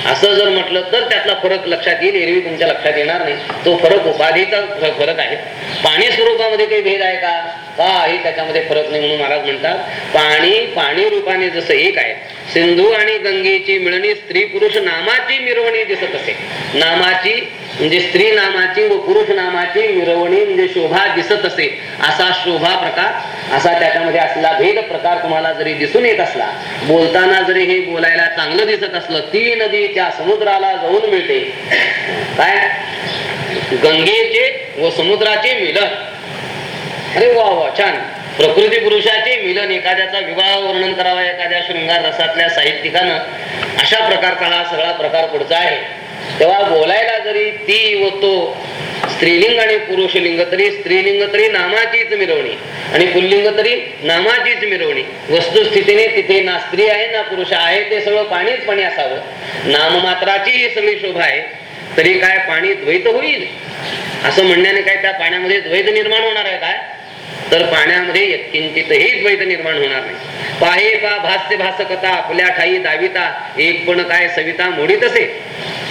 असं जर म्हटलं तर त्यातला फरक लक्षात येईल. एरवी तुमच्या लक्षात येणार नाही. तो फरक उपाधीचा फरक आहे. पाणी स्वरूपामध्ये काही भेद आहे का? काही त्याच्यामध्ये फरक नाही म्हणून महाराज म्हणतात पाणी पाणी रूपाने जसं एक आहे सिंधू आणि गंगेची मिळणी स्त्री पुरुष नामाची मिरवणी दिसत असे. नामाची म्हणजे स्त्री नामाची व पुरुष नामाची मिरवणी म्हणजे शोभा दिसत असे असा शोभा प्रकार असा त्याच्यामध्ये असला भेद प्रकार तुम्हाला जरी दिसून येत असला बोलताना जरी हे बोलायला चांगलं दिसत असलं ती नदी त्या समुद्राला जाऊन मिळते. काय? गंगेचे व समुद्राचे मिलन. अरे वा वा छान. प्रकृती पुरुषाचे मिलन एखाद्याचा विवाह वर्णन करावा एखाद्या शृंगार रसातल्या साहित्यिकानं अशा प्रकारचा हा सगळा प्रकार पुढचा आहे. तेव्हा बोलायला जरी ती व तो स्त्रीलिंग आणि पुरुषलिंग तरी स्त्रीलिंग तरी नामाचीच मिरवणी आणि पुल्लिंग तरी नामाचीच मिरवणी. वस्तुस्थितीने तिथे ना स्त्री आहे ना पुरुष आहे ते सगळं पाणीच पाणी असावं. नाममात्राची ही सगळी शोभा आहे. तरी काय पाणी द्वैत होईल? असं म्हणण्याने काय त्या पाण्यामध्ये द्वैत निर्माण होणार आहे काय? तर पाण्यामध्ये किंचितही द्वैत निर्माण होणार नाही. पाहे पा भास्य भासकता आपल्या ठाई दाविता एक पण काय सविता मोडीत असे.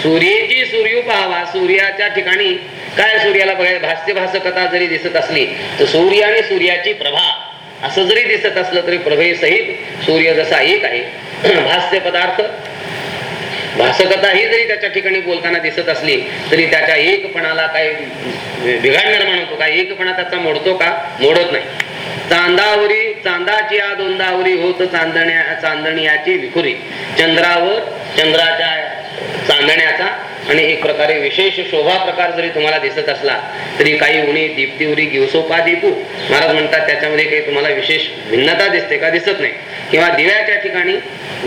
सूर्याची सूर्य पाहावा सूर्याच्या ठिकाणी. काय सूर्याला बघाय भास्य भासकता जरी दिसत असली तर सूर्य आणि सूर्याची प्रभा. असं जरी दिसत असलं तरी प्रभेसहित सूर्य जसा एक आहे. भास्य पदार्थ भासकता ही जरी त्याच्या ठिकाणी बोलताना दिसत असली तरी त्याच्या एकपणाला काही बिघाड निर्माण होतो का? एकपणा त्याचा मोडतो का? मोडत नाही. चांदावरी चांदाची या दोंदावरी होत चांदण्या चांदण्याची विखुरी. चंद्रावर चंद्राच्या चांदण्याचा आणि एक प्रकारे विशेष शोभा प्रकार जरी तुम्हाला दिसत असला तरी काही उणी दीप्तीवरी गिवसोपा दीपू महाराज म्हणतात त्याच्यामध्ये काही तुम्हाला विशेष भिन्नता दिसते का? दिसत नाही. किंवा दिव्याच्या ठिकाणी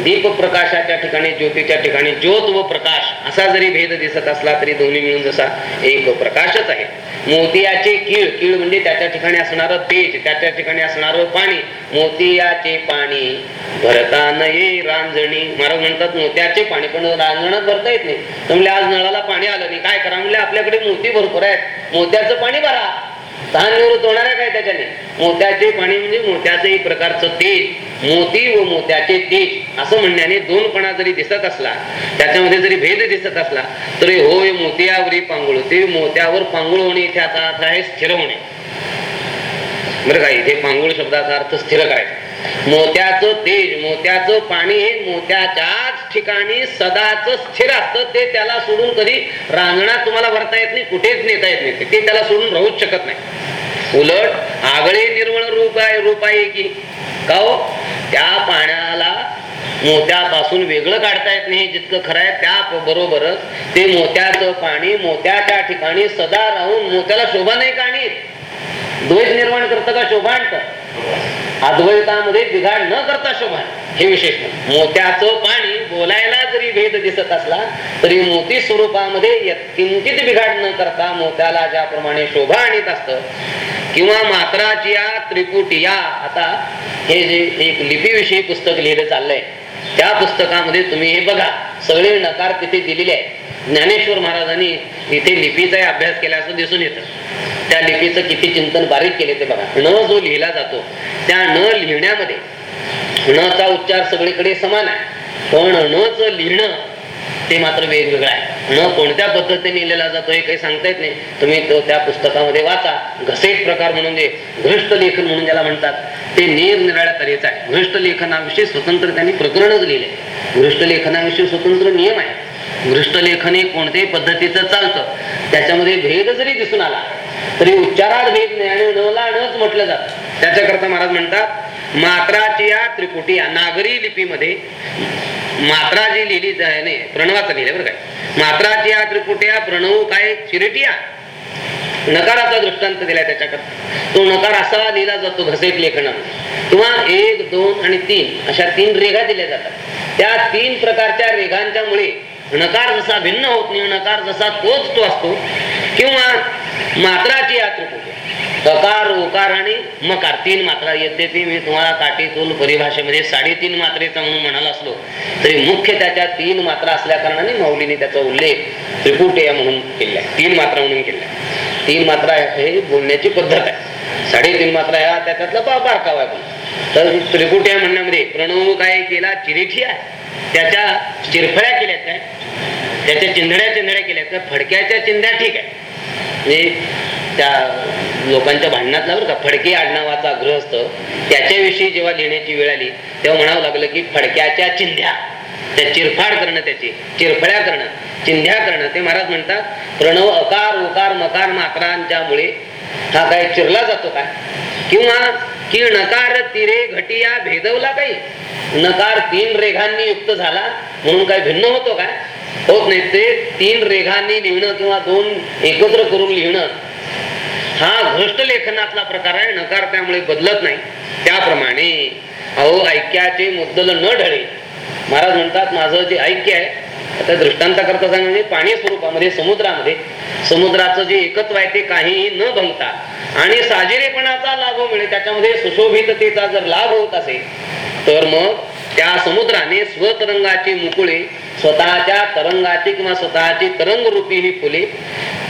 दीप प्रकाशाच्या ठिकाणी ज्योतीच्या ठिकाणी ज्योत व प्रकाश असा जरी भेद दिसत असला तरी दोन्ही मिळून जसा एक प्रकाशच आहे. मोतियाचे कीळ कीळ म्हणजे त्याच्या ठिकाणी असणारं तेज त्याच्या ठिकाणी असणारं पाणी. मोतियाचे पाणी भरता नये रांजणी. महाराज म्हणतात मोत्याचे पाणी पण रांजणच भरता येत नाही. तुम्हाला आज नळाला पाणी आलं नाही. काय करा म्हणजे आपल्याकडे मोती भरपूर आहेत. मोत्याचं पाणी भरा. तहान निवृत्त होणार आहे काय त्याच्याने? मोत्याचे पाणी म्हणजे मोत्याचं एक प्रकारचं तेज मोती व मोत्याचे तेज असं म्हणण्याने दोनपणा जरी दिसत असला त्याच्यामध्ये जरी भेद दिसत असला तरी होय मोतियावरी पांगुळ. ते मोत्यावर पांगुळ होणे इथे आता अर्थ आहे स्थिर होणे. बरं का इथे पांगुळ शब्दाचा अर्थ स्थिर करायचा. मोत्याचं तेज मोत्याचं पाणी हे मोत्याच्याच ठिकाणी सदाच स्थिर असतं. ते त्याला सोडून कधी रांगणात तुम्हाला भरता येत नाही कुठेच नेता येत नाही. ते त्याला सोडून राहूच शकत नाही. उलट आगळे निर्मळ रूप आहे रूप आहे की का हो? त्या पाण्याला मोत्यापासून वेगळं काढता येत नाही जितकं खरं आहे त्या बरोबरच ते मोत्याचं पाणी मोत्याच्या ठिकाणी सदा राहून मोत्याला शोभा नाही का आणि? द्वेष निर्माण करतं का? शोभा आणतं. अद्वैतामध्ये बिघाड न करता शोभा. हे विशेष मोत्याचं पाणी बोलायला जरी भेद दिसत असला तरी मोती स्वरूपामध्ये किंचित बिघाड न करता मोत्याला ज्याप्रमाणे शोभा आणीत असत किंवा मात्राची या त्रिपुटी या आता हे जे एक लिपीविषयी पुस्तक लिहिलं चाललंय त्या पुस्तकामध्ये तुम्ही हे बघा. सगळे नकार तिथे दिलेले आहेत. ज्ञानेश्वर महाराजांनी इथे लिपीचाही अभ्यास केला असं दिसून येतं. त्या लिपीचं किती चिंतन बारीक केले ते बघा. न जो लिहिला जातो त्या न लिहिण्यामध्ये न चा उच्चार सगळीकडे समान आहे. पण न च लिहिणं ते मात्र वेगवेगळं आहे. न कोणत्या पद्धतीने लिहिलेला जातो हे काही सांगता येत नाही. तुम्ही तो त्या पुस्तकामध्ये वाचा. घसेट प्रकार म्हणून जे घृष्ट लेखन म्हणून ज्याला म्हणतात ते निरनिराळ्या तऱ्हेचं आहे. घृष्ट लेखनाविषयी स्वतंत्र त्यांनी प्रकरणच लिहिले. घृष्ट लेखनाविषयी स्वतंत्र नियम आहे. घृष्ट लेखन हे कोणत्याही पद्धतीचं चालतं. त्याच्यामध्ये भेद जरी दिसून आला तरी उच्चारात भेद नाही आणि नला नच म्हटलं जातं. त्याच्याकरता महाराज म्हणतात मात्राची या त्रिकुटी या नागरी लिपीमध्ये मात्रा जी लिहिली जायने प्रणवाचं लिहिले बरं काय. मात्राची या त्रिपुट्या प्रणव काय चिरटिया. नकाराचा दृष्टांत दिलाय त्याच्याकडे तो नकार असा लिहिला जातो घसेट लेखन किंवा एक दोन आणि तीन अशा तीन रेघा दिल्या जातात. त्या तीन प्रकारच्या रेघांच्या मुळे नकार जसा भिन्न होत नाही नकार जसा तोच तो असतो किंवा मात्राची या त्रिपुटी ककार ओकार आणि मकार तीन मात्रा यद्यपि मी तुम्हाला काटीतून परिभाषेमध्ये साडेतीन मात्रेचा म्हणून म्हणाला असलो तरी मुख्य त्याच्या तीन मात्रा असल्या कारणाने माऊलीने त्याचा उल्लेख त्रिपुटे म्हणून केलाय. तीन मात्रा म्हणून केलाय. तीन मात्रा हे बोलण्याची पद्धत आहे. साडेतीन मात्रा ह्या त्याच्यातला बा बारकावा आहे. पण तर त्रिकुट या म्हणण्यामध्ये प्रणव काय केला? चिरेठी आहे. त्याच्या चिरफळ्या केल्यात काय? त्याच्या चिंधड्या चिंधड्या केल्यात तर फडक्याच्या चिंध्या ठीक आहे. म्हणजे त्या लोकांच्या भांडणातला बरं का फडके आडनावाचा गृहस्थ त्याच्याविषयी जेव्हा लिहिण्याची वेळ आली तेव्हा म्हणावं लागलं की फडक्याच्या चिंध्या. त्या चिरफाड करणं त्याची चिरफळ्या करणं चिंध्या करणं ते महाराज म्हणतात प्रणव अकार उकार मकार मात्रांच्यामुळे हा काय चिरला जातो काय? किंवा की नकार तिरे घटिया भेदवला काही? नकार तीन रेघांनी युक्त झाला म्हणून काय भिन्न होतो काय? होत नाही. ते तीन रेघांनी लिहिणं किंवा दोन एकत्र करून लिहिणं हा घृष्ट लेखनातला प्रकार आहे. नकार त्यामुळे बदलत नाही. त्याप्रमाणे अहो ऐक्याचे मुद्दल न ढळे महाराज म्हणतात माझं जे ऐक्य आहे आता दृष्टांत करता सांग म्हणजे पाणी स्वरूपामध्ये समुद्रामध्ये समुद्राचं जे एकत्व आहे ते काहीही न भंगता आणि साजेरेपणाचा लाभ मिळेल त्याच्यामध्ये सुशोभिततेचा जर लाभ होत असेल तर मग त्या समुद्राने स्वतरंगाची मुकुळे स्वतःच्या तरंगाची किंवा स्वतःची तरंग रूपी ही फुले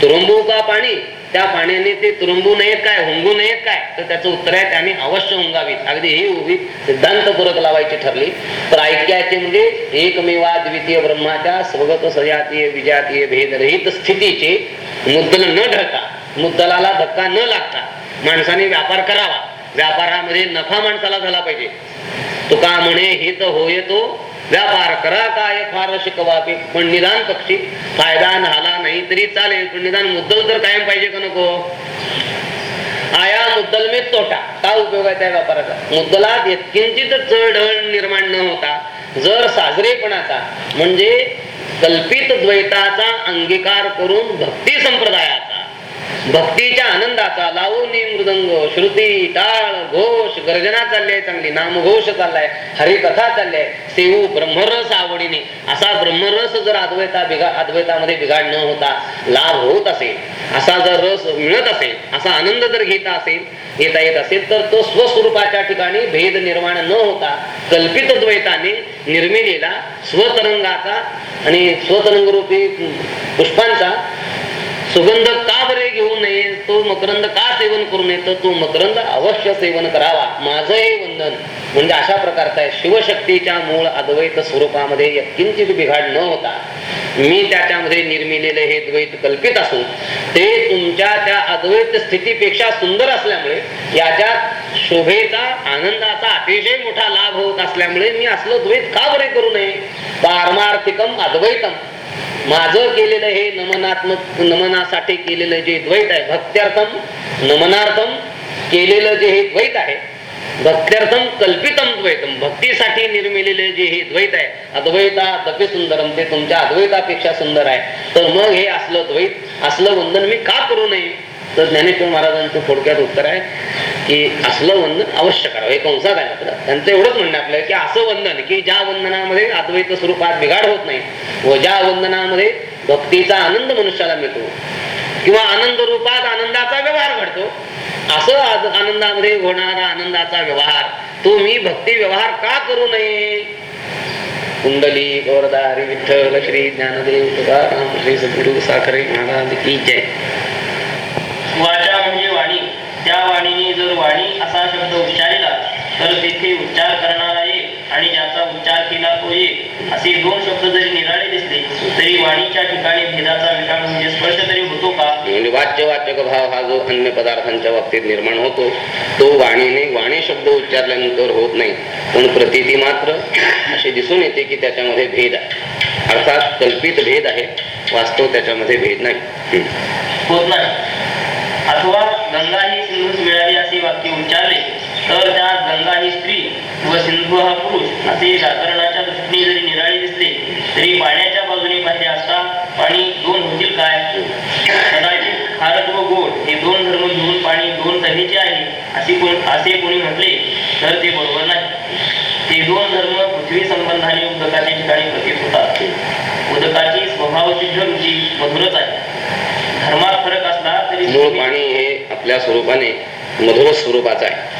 तुरुंबू का पाणी त्या पाण्याने ते तुरुंबू नयेत काय हुंगू नयेत काय? तर त्याचं उत्तर आहे त्याने अवश्य हुंगावीत. अगदी ही उभी सिद्धांतपूर्वक लावायची ठरली. तर ऐक्याचे म्हणजे एकमेवा द्वितीय ब्रह्माच्या स्वगत सजातीय विजातीय भेदरहित स्थितीचे मुद्दल न ढळता मुद्दलाला धक्का न लागता माणसाने व्यापार करावा. व्यापारामध्ये नफा माणसाला झाला पाहिजे. तुका म्हणे हित होय तो व्यापार करा काय फार शिकवावे? पण निदान पक्षी फायदा झाला नाही तरी चालेल पण निदान मुद्दल तर कायम पाहिजे का नको? आया मुद्दल मी तोटा. काय उपयोग आहे त्या व्यापाराचा? मुद्दलात किंचित चढ निर्माण न होता जर साजरेपणाचा म्हणजे कल्पित द्वैताचा अंगीकार करून भक्ती संप्रदायात भक्तीच्या आनंदाचा लावणी मृदंग श्रुती टाळ घोष गर्जना चालली चांगली नामघोष चाललाय हरिकथा चालली सेऊ ब्रह्मरस आवडीने असा ब्रह्मरस जर अद्वैता बिघा अद्वैतामध्ये बिघाड न होता लाभ होत असेल असा जर रस मिळत असेल असा आनंद जर घेता असेल घेता येत असेल तर तो स्वस्वरूपाच्या ठिकाणी भेद निर्माण न होता कल्पित द्वैताने निर्मिलेला स्वतरंगाचा आणि स्वतरंग रूपी पुष्पांचा सुगंध का बरे घेऊ नये? तो मकरंद का सेवन करू नये? तर तो मकरंद अवश्य सेवन करावा. माझं हे वंदन. म्हणजे अशा प्रकारचा आहे. शिवशक्तीच्या मूळ अद्वैत स्वरूपामध्ये किंचित बिघाड न होता मी त्याच्यामध्ये निर्मिलेले हे द्वैत कल्पित असून ते तुमच्या त्या अद्वैत स्थितीपेक्षा सुंदर असल्यामुळे याच्यात शोभेचा आनंदाचा अतिशय मोठा लाभ होत असल्यामुळे मी असलं द्वैत का बरे करू नये? पारमार्थिकम अद्वैतम. माझं केलेलं हे नमनात्मक नमनासाठी केलेलं जे द्वैत आहे भक्त्यार्थम नमनार्थम केलेलं जे हे द्वैत आहे भक्त्यार्थम कल्पितम द्वैतम भक्तीसाठी निर्मिलेले जे हे द्वैत आहे अद्वैता दपे सुंदरम ते तुमच्या अद्वैतापेक्षा सुंदर आहे. तर मग हे असलं द्वैत असलं वंदन मी का करू नये? तर ज्ञानेश्वर महाराजांचं थोडक्यात उत्तर आहे की असलं वंदन अवश्य करावं. हे कंसात आहे मात्र. त्यांचं एवढंच म्हणणं आपलं की असं वंदन की ज्या वंदनामध्ये अद्वैत स्वरूपात बिघाड होत नाही व ज्या वंदनामध्ये भक्तीचा आनंद मनुष्याला मिळतो किंवा आनंद रूपात आनंदाचा व्यवहार घडतो असं आनंदामध्ये होणारा आनंदाचा व्यवहार तो मी भक्ती व्यवहार का करू नये? कुंडली गौरदा विठ्ठल श्री ज्ञानदेव तुकाराम श्री सद्गुरु साखरे महाराज की जय. वाचा म्हणजे वाणी. त्या वाणीने जर वाणी असा शब्द उच्चारिला तर तेथे उच्चार करणारा एक आणि ज्याचा उच्चार केला तो एक. असे दोन शब्द जरी निराळे दिसले तरी वाणीच्या ठिकाणी भेदाचा विकार म्हणजे स्पर्श तरी होतो का? म्हणजे वाच्य वाचक भाव हा जो अन्य पदार्थांच्या बाबतीत निर्माण होतो तो वाणीने वाणी शब्द उच्चारल्यानंतर होत नाही. पण प्रतीती मात्र असे दिसून येते की त्याच्यामध्ये भेद आहे. अर्थात कल्पित भेद आहे वास्तव त्याच्यामध्ये भेद नाही. होत नाही. अथवा गंगा ही सिंधूस मिळाली असे वाक्य उच्चारले तर त्या गंगा ही स्त्री व सिंधू हा पुरुष असे व्याकरणाच्या दृष्टीने जरी निराळे दिसले तरी पाण्याच्या बाजूने पाहिले असता पाणी दोन होतील काय? कदाचित खारट व गोड हे दोन धर्म घेऊन पाणी दोन तऱ्हेचे आहे असे कोण असे कोणी म्हटले तर ते बरोबर नाही. ते दोन धर्म पृथ्वी संबंधाने उदकाच्या ठिकाणी प्रतीत होतात. उदकाची स्वभावसिद्ध रुची मधुरच आहे. धर्मात फरक असला तरी मूळ पाणी हे आपल्या स्वरूपाने मधुर स्वरूपाचं आहे.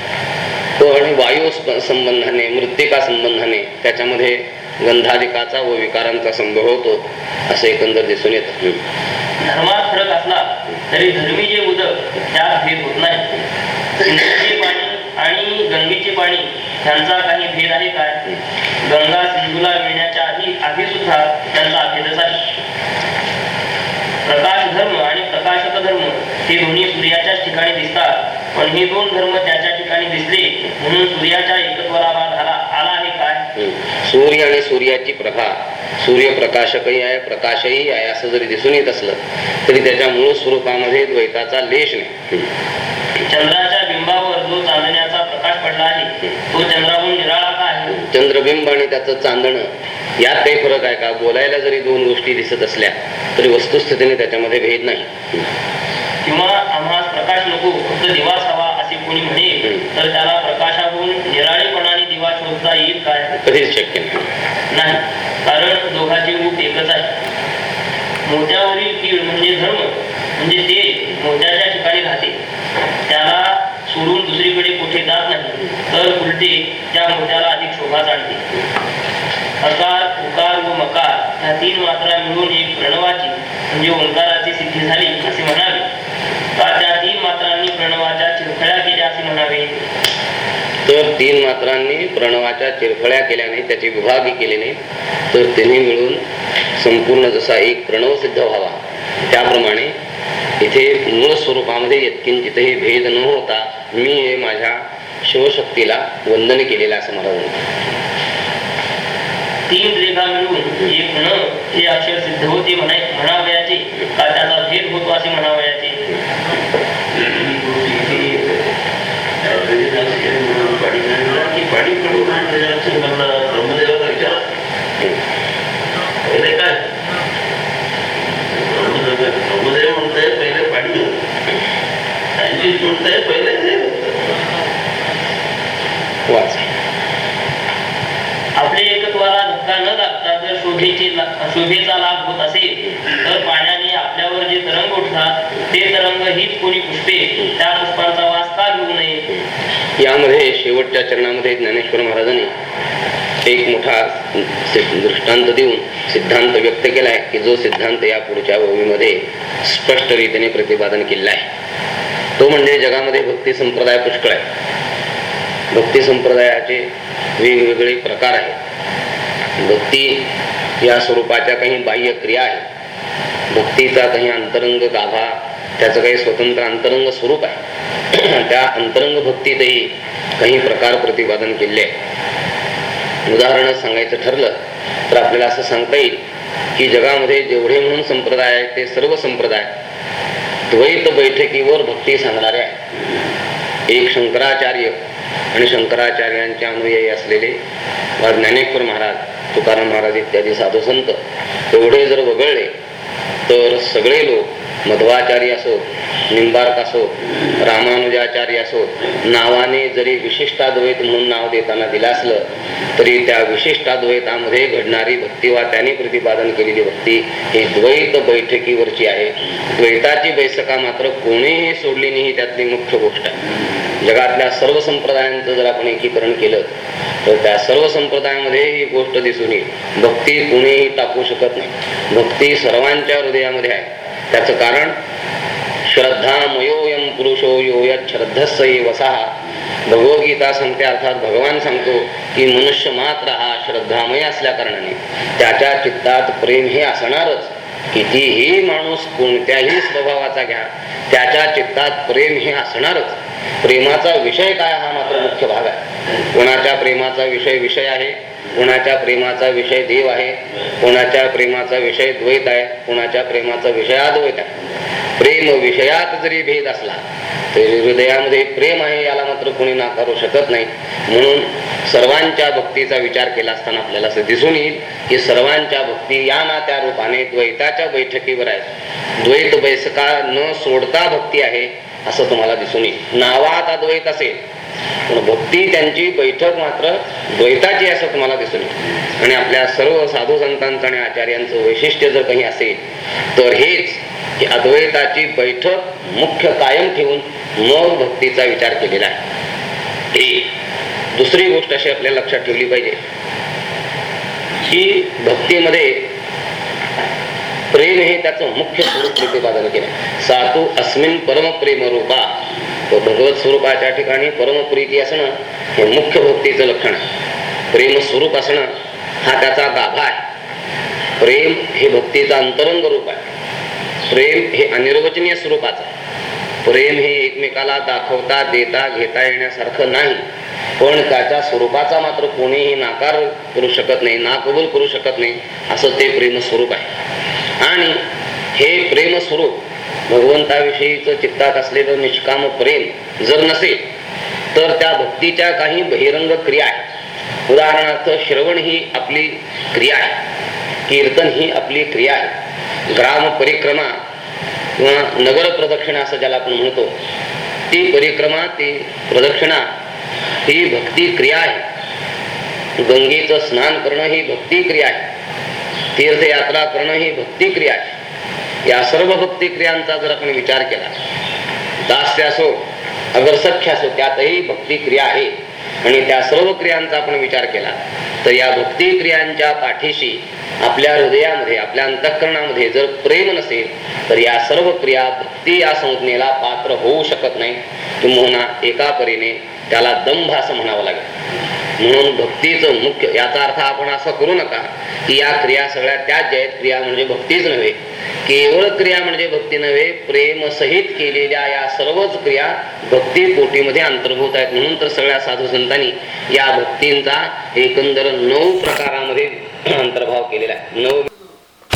पण वायू संबंधाने मृत्तिका संबंधाने त्याच्यामध्ये गंधाधिकाचा व विकारांचा संभव होतो असे एकंदर दिसून येतं. धर्मात फरक असला तरी धर्मी जे उदक त्यात भेद होत नाही. पाणी आणि गंगेचे पाणी त्यांचा काही भेद आहे काय? गंगा सिंधूला मिळण्याच्या आधी आधी सुद्धा त्यांचा भेदच आहे. प्रकाश धर्म आणि प्रकाशक धर्म हे दोन्ही सूर्याच्याच ठिकाणी दिसतात पण हे दोन धर्म त्याच्या ठिकाणी दिसले म्हणून सूर्याच्या एकत्वाला भाग आला आला आहे काय. सूर्य आणि सूर्याची प्रभा सूर्य प्रकाशकही आहे प्रकाशही आहे असं जरी दिसून येत असलं तरी त्याच्या मूळ स्वरूपामध्ये द्वैताचा लेश नाही. चंद्राच्या बिंबावर जो चांदण्याचा प्रकाश पडला आहे तो चंद्राहून निराळा का आहे चंद्रबिंब आणि त्याचं चांदणं यात काही फरक आहे का? बोलायला जरी दोन गोष्टी दिसत असल्या तरी वस्तुस्थितीने त्याच्यामध्ये भेद नाही. किंवा आम्हास प्रकाश नको फक्त दिवास हवा असे कोणी म्हणे तर त्याला प्रकाशाहून निराळीपणाने दिवा शोधता येईल काय? कधीच शक्य नाही. नाही कारण दोघांचे रूप एकच आहे. मोत्यावरील कीड म्हणजे धर्म म्हणजे ते मोत्याच्या ठिकाणी राहते. त्याला सोडून दुसरीकडे कुठे जात नाही तर उलटे त्या मोत्याला अधिक शोभा जाणते. अकार उकार व मकार ह्या तीन मात्रा मिळून एक प्रणवाची म्हणजे ओंकाराची सिद्धी झाली असे म्हणावे. का त्या तीन मात्रांनी प्रणवाच्या चिरफळ्या केल्या असे म्हणावे? तर तीन मात्रांनी प्रणवाच्या चिरफळ्या केल्याने त्याची विभागी केले नाही तर तिन्ही मिळून संपूर्ण जसा एक प्रणव सिद्ध व्हावा. त्याप्रमाणे इथे मूळ स्वरूपामध्ये यत्किंचितही भेद न होता मी हे माझ्या शिवशक्तीला वंदन केलेलं असं मला म्हणतात तीन रेखा मिळून एक न हे अक्षर सिद्ध होते म्हणाय म्हणावयाचे का त्याचा भेद होतो असे म्हणावयाचे पाणी पडून ब्रह्मदेवाचा विचार पहिले काय ब्रह्मदेव ब्रह्मदेव म्हणतोय पहिले पाणी शोभेचा लाभ होत असेल तर पाण्याने आपल्यावर जे तरंग उठतात ते तरंग हीच कोणी पुष्पे त्या पुष्पांचा वास का घेऊ नये? यामध्ये शेवटच्या चरणामध्ये ज्ञानेश्वर महाराजांनी एक मोठा दृष्टांत देऊन सिद्धांत व्यक्त केलाय की जो सिद्धांत या पुढच्या भूमीमध्ये स्पष्ट रीतीने प्रतिपादन केलेला आहे. तो म्हणजे जगामध्ये भक्ती संप्रदाय पुष्कळ आहे. भक्ती संप्रदायाचे वेगवेगळे प्रकार आहेत. भक्ती या स्वरूपाच्या काही बाह्य क्रिया आहेत. भक्तीचा काही अंतरंग गाभा त्याचं काही स्वतंत्र अंतरंग स्वरूप आहे. त्या अंतरंग भक्तीतही काही प्रकार प्रतिपादन केले उदाहरण सांगायचं ठरलं तर आपल्याला असं सांगता येईल की जगामध्ये जेवढे म्हणून संप्रदाय आहेत ते सर्व संप्रदाय द्वैत बैठकीवर भक्ती सांगणारे आहेत. एक शंकराचार्य आणि शंकराचार्यांच्या अनुयायी असलेले ज्ञानेश्वर महाराज तुकाराम महाराज इत्यादी साधू संत एवढे जर वगळले तर सगळे लोक मध्वाचार्य असोत निंबार्क असोत रामानुजाचार्य असोत नावाने जरी विशिष्टाद्वैत म्हणून नाव देताना दिलं असलं तरी त्या विशिष्टाद्वैतामध्ये घडणारी भक्ती वा त्यांनी प्रतिपादन केलेली भक्ती ही द्वैत बैठकीवरची आहे. द्वैताची बैसका मात्र कोणीही सोडली नाही ही त्यातली मुख्य गोष्ट. आहे जगातल्या सर्व संप्रदायांचं जर आपण एकीकरण केलं तर त्या सर्व संप्रदायामध्ये ही गोष्ट दिसून येईल. भक्ती कोणीही टाकू शकत नाही. भक्ती सर्वांच्या हृदयामध्ये आहे. त्याचं कारण श्रद्धामयोयम पुरुषो यो यत श्रद्धस्सही वसाहा. भगवद्गीता सांगते अर्थात भगवान सांगतो की मनुष्य मात्र हा श्रद्धामय असल्या कारणाने त्याच्या चित्तात प्रेम हे असणारच. कितीही माणूस कोणत्याही स्वभावाचा घ्या त्याच्या चित्तात प्रेम हे असणारच. प्रेमाचा विषय काय हा मात्र मुख्य भाग आहे. कोणाच्या प्रेमाचा विषय विषय आहे? कुणाच्या प्रेमाचा विषय देव आहे कुणाच्या प्रेमाचा विषय द्वैत आहे कुणाच्या प्रेमाचा विषय अद्वैत आहे. प्रेम विषयात जरी भेद असला तरी हृदयामध्ये प्रेम आहे याला मात्र कोणी नाकारू शकत नाही. म्हणून सर्वांच्या भक्तीचा विचार केला असताना आपल्याला असं दिसून येईल की सर्वांच्या भक्ती या ना त्या रूपाने द्वैताच्या बैठकीवर आहेत. द्वैत बैसका न सोडता भक्ती आहे असं तुम्हाला दिसून येईल. नावात अद्वैत असेल पण भक्ती त्यांची बैठक मात्र द्वैताची असं तुम्हाला दिसून येईल. आणि आपल्या सर्व साधू संतांचं आणि आचार्यांचं वैशिष्ट्य जर काही असेल तर हेच की अद्वैताची बैठक मुख्य कायम ठेवून मग भक्तीचा विचार केलेला आहे. एक दुसरी गोष्ट अशी आपल्याला लक्षात ठेवली पाहिजे की भक्तीमध्ये प्रेम हे त्याचं मुख्य स्वरूप प्रतिपादन केलं. सातू अस्मिन परमप्रेम रूपा भगवत स्वरूपाच्या ठिकाणी परमप्रीती असणं हे मुख्य भक्तीचं लक्षण आहे. प्रेम स्वरूप असणं हा त्याचा गाभा आहे. प्रेम हे भक्तीचं अंतरंग रूप आहे. प्रेम हे अनिर्वचनीय स्वरूपाचं आहे. प्रेम हे एकमेकाला दाखवता देता घेता येण्यासारखं नाही. पण त्याच्या स्वरूपाचा मात्र कोणीही नाकार करू शकत नाही ना कबूल करू शकत नाही असं ते प्रेम स्वरूप आहे. आणि हे प्रेम स्वरूप भगवंताविषयीचं चित्तात असलेलं निष्काम प्रेम जर नसेल तर त्या भक्तीच्या काही बहिरंग क्रिया आहेत. उदाहरणार्थ श्रवण ही आपली क्रिया आहे कीर्तन ही आपली क्रिया आहे. ग्राम परिक्रमा किंवा नगर प्रदक्षिणा असं ज्याला आपण म्हणतो ती परिक्रमा ती प्रदक्षिणा ही भक्ती क्रिया आहे. गंगेचं स्नान करणं ही भक्ती क्रिया आहे. तीर्थयात्रा करणं ही भक्ती क्रिया आहे. या सर्व भक्ती क्रियांचा जर आपण विचार केला दास्य असो अगरसख्य असो त्यातही भक्ती क्रिया आहे. आणि त्या सर्व क्रियांचा आपण विचार केला तर या भक्ती क्रियांच्या पाठीशी आपल्या हृदयामध्ये आपल्या अंतःकरणामध्ये जर प्रेम नसेल तर या सर्व क्रिया भक्ती या संज्ञेला पात्र होऊ शकत नाही. किंवा एका परीने त्याला दंभ असं म्हणावं लागेल. म्हणून भक्तीचं मुख्य याचा अर्थ आपण असं करू नका की या क्रिया सगळ्या त्याच ज्या आहेत क्रिया म्हणजे भक्तीच नव्हे. केवळ क्रिया म्हणजे भक्ती नव्हे प्रेम सहित केलेल्या या सर्वच क्रिया भक्ती कोटीमध्ये अंतर्भूत आहेत. म्हणून तर सगळ्या साधू संतांनी या भक्तींचा एकंदर नऊ प्रकारामध्ये अंतर्भाव केलेला आहे. नऊ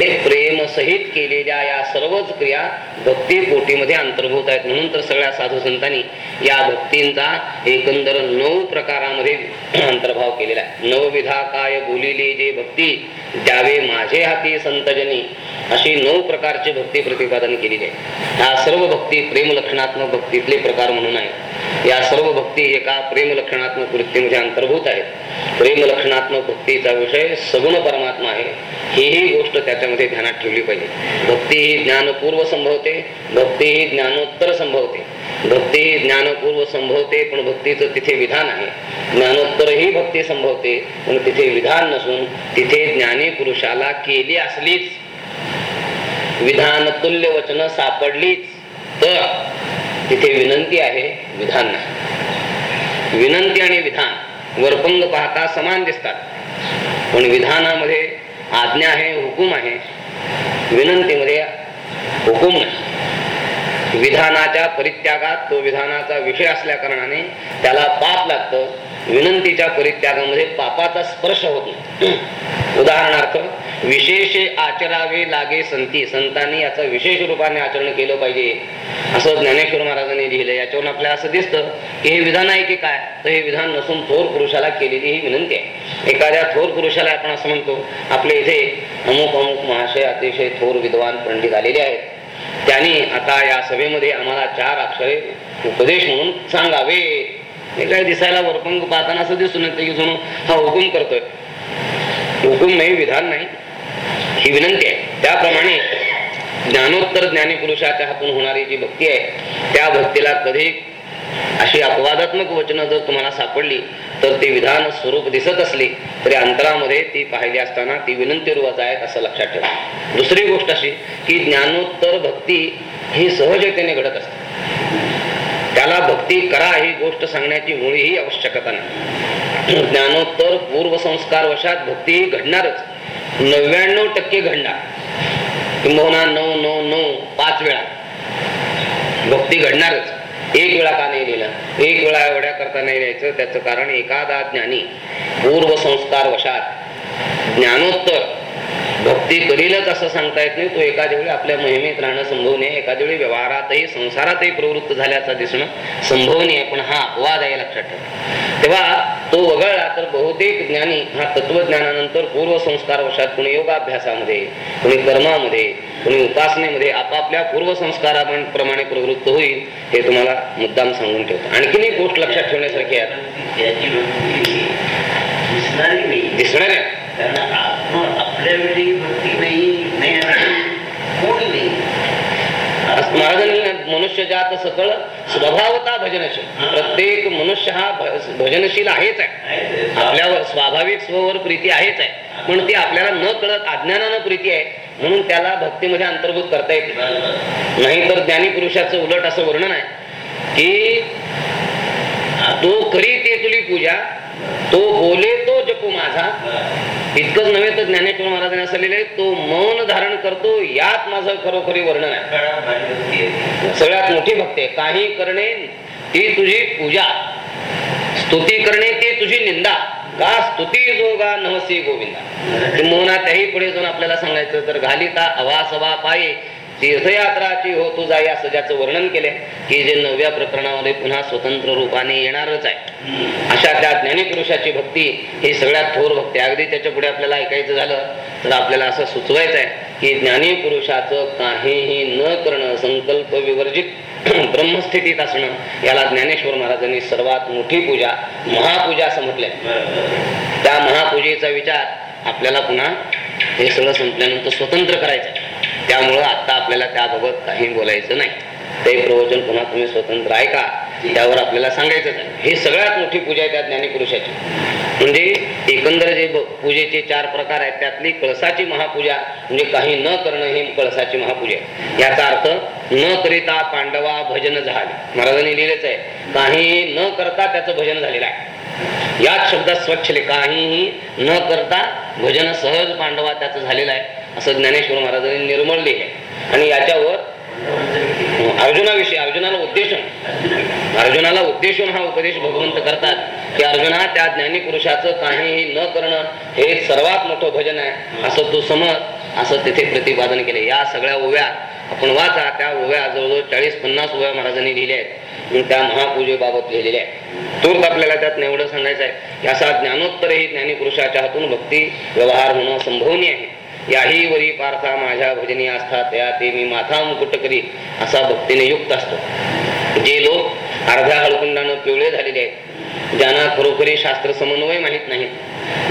ते प्रेम सहित केलेल्या या सर्वच क्रिया भक्ती कोटीमध्ये अंतर्भूत आहेत. म्हणून तर सगळ्या साधू संतांनी या भक्तींचा एकंदर नऊ प्रकारामध्ये अंतर्भाव केलेला आहे. नवविधा काय बोलिले जे भक्ती द्यावे माझे हाती संतजनी अशी नऊ प्रकारची भक्ती प्रतिपादन केलेली आहे. हा सर्व भक्ती प्रेम लक्षणात्मक भक्तीतले प्रकार म्हणून आहे. या सर्व भक्ती एका प्रेम लक्षणात्मक वृत्तीमध्ये अंतर्भूत आहेत. प्रेम लक्षणात्मक भक्तीचा विषय सगुण परमात्मा आहे. ही गोष्ट त्याच्यामध्ये ध्यानात ठेवली पाहिजे. भक्ती ही ज्ञानपूर्व संभवते भक्ती ही ज्ञानोत्तर संभवते. भक्ती ही ज्ञानपूर्व संभवते पण भक्तीचं तिथे विधान आहे. ज्ञानोत्तर ही भक्ती संभवते पण तिथे विधान नसून तिथे ज्ञानी पुरुषाला केली असलीच. विधान तुल्य वचन सापडलीच. तर तिथे विनंती आहे विधान नाही. विनंती आणि विधान वरपंग पाहता समान दिसतात. पण विधानामध्ये आज्ञा आहे हुकूम आहे विनंतीमध्ये हुकूम नाही. विधानाच्या परित्यागात तो विधानाचा विषय असल्या कारणाने त्याला पाप लागतं. विनंतीच्या परित्यागामध्ये पापाचा स्पर्श होत नाही. उदाहरणार्थ विशेष आचरावे लागे संती. संतांनी याचं विशेष रूपाने आचरण केलं पाहिजे. असं ज्ञानेश्वर महाराजांनी लिहिलं याच्यावरून आपल्याला असं दिसतं की हे विधान आहे की काय? तर हे विधान नसून थोर पुरुषाला केलेली ही विनंती आहे. एखाद्या थोर पुरुषाला आपण असं म्हणतो आपले इथे अमुक अमुक महाशय अतिशय थोर विद्वान पंडित आलेले आहेत. त्यांनी आता या सभेमध्ये आम्हाला चार अक्षरे उपदेश म्हणून सांगावे हे काय दिसायला वरपंग पाहताना असं दिसून येतं की जणू हा हुकूम करतोय. हुकूम नाही विधान नाही. ही विनंती आहे. त्याप्रमाणे ज्ञानोत्तर ज्ञानी पुरुषाच्या हातून होणारी जी भक्ती आहे त्या भक्तीला कधी अशी अपवादात्मक वचनं जर तुम्हाला सापडली तर ती विधान स्वरूप दिसत असली तरी अंतरामध्ये ती पाहिली असताना ती विनंती रुवाच आहेत असं लक्षात ठेवा. दुसरी गोष्ट अशी की ज्ञानोत्तर भक्ती ही सहजतेने घडत असते. त्याला भक्ती करा ही गोष्ट सांगण्याची मुळीही आवश्यकता नाही. ज्ञानोत्तर पूर्वसंस्कार वशात भक्ती ही घडणारच. नव्याण्णव टक्के घडणार. किंबहुना नऊ नऊ नऊ पाच वेळा. भक्ती घडणारच. एक वेळा का नाही लिहिलं? एक वेळा एवढ्या करता नाही लिहायचं. त्याचं कारण एखादा ज्ञानी पूर्वसंस्कार वशात. ज्ञानोत्तर भक्ती करीलच असं सांगता येत नाही. तो एखाद्या वेळी आपल्या मोहिमेत राहणं संभवनीय एखाद्या वेळी व्यवहारातही संसारातही प्रवृत्त झाल्याचा दिसणं संभवनीय पण हा अपवाद आहे लक्षात ठेवा. तेव्हा तो वगळला तर बहुतेक ज्ञानी हा तत्वज्ञानानंतर पूर्वसंस्कार वशात कुणी योगाभ्यासामध्ये कुणी कर्मामध्ये कुणी उपासनेमध्ये आपापल्या पूर्वसंस्काराप्रमाणे प्रवृत्त होईल हे तुम्हाला मुद्दाम सांगून ठेवतो. आणखीन एक गोष्ट लक्षात ठेवण्यासारखी आहे. दिसणार आहे. कारण आत्म आपल्या वेळी भक्ती नाही ज्ञान कोणी नाही. असं महाराजांनी मनुष्य जात सकळ स्वभावता भजनशील प्रत्येक मनुष्य हा भजनशील आहेच आहे. आपल्यावर स्वाभाविक स्ववर प्रीती आहेच आहे. पण ती आपल्याला न कळत अज्ञानानं प्रीती आहे. म्हणून त्याला भक्तीमध्ये अंतर्भूत करता येते. नाही तर ज्ञानी पुरुषाचं उलट असं वर्णन आहे की तो करी ते तुली पूजा तो बोले तो जपू माझा इतकंच नव्हे तर ज्ञानेश्वर महाराजांनी असं तो मौन धारण करतो यात माझं खरोखरी वर्णन आहे. सगळ्यात मोठी भक्ती आहे. काही करणे ती तुझी पूजा. स्तुती करणे ती तुझी निंदा. का स्तुती जोगा नमसी गोविंदा. किंबहुना त्याही पुढे जाऊन आपल्याला सांगायचं तर घालिता अवासवा पायी. तीर्थयात्राची हो तुझा या सजाचं वर्णन केले की जे नवव्या प्रकरणामध्ये पुन्हा स्वतंत्र रूपाने येणारच आहे. अशा त्या ज्ञानीपुरुषाची भक्ती ही सगळ्यात थोर भक्ती. अगदी त्याच्या पुढे आपल्याला ऐकायचं झालं तर आपल्याला असं सुचवायचं आहे की ज्ञानी पुरुषाचं काहीही न करणं संकल्प विवर्जित ब्रह्मस्थितीत असणं याला ज्ञानेश्वर महाराजांनी सर्वात मोठी पूजा महापूजा असं म्हटलंय. त्या महापूजेचा विचार आपल्याला पुन्हा हे सगळं संपल्यानंतर स्वतंत्र करायचं आहे. त्यामुळं आता आपल्याला त्याबाबत काही बोलायचं नाही. ते प्रवचन पुन्हा तुम्ही स्वतंत्र आहे का त्यावर आपल्याला सांगायचं आहे ही सगळ्यात मोठी पूजा आहे त्या ज्ञानीपुरुषाची म्हणजे एकंदर जे पूजेचे चार प्रकार आहेत त्यातली कळसाची महापूजा म्हणजे काही न करणं ही कळसाची महापूजा आहे. याचा अर्थ न करिता पांडवा भजन झाले. महाराजांनी लिहिलेच आहे काही न करता त्याचं भजन झालेलं आहे. याच शब्दात स्वच्छ लिह काहीही न करता भजन सहज पांडवा त्याचं झालेलं आहे. असं ज्ञानेश्वर महाराजांनी निर्मळ लिहिले. आणि याच्यावर अर्जुनाविषयी अर्जुनाला उद्देशून अर्जुनाला उद्देशून हा उपदेश भगवंत करतात की अर्जुना त्या ज्ञानी पुरुषाचं काहीही न करणं हे सर्वात मोठं भजन आहे असं तू समज असं तिथे प्रतिपादन केले. या सगळ्या ओव्या आपण वाचा. त्या ओव्या जवळजवळ चाळीस पन्नास ओव्या महाराजांनी लिहिल्या आहेत. आणि त्या महापूजेबाबत लिहिलेल्या आहेत. तूर्त आपल्याला त्यात एवढं सांगायचं आहे की असा ज्ञानोत्तरही ज्ञानी पुरुषाच्या हातून भक्ती व्यवहार होणं संभवनीय आहे. याही वरी पार्था माझ्या भजनी आस्था त्या ते मी माथा मुकुट करी असा भक्तीने युक्त असतो जे लोक अर्ध्या हळकुंडानं पिवळे झालेले आहेत ज्यांना खरोखरी शास्त्र समन्वय माहीत नाही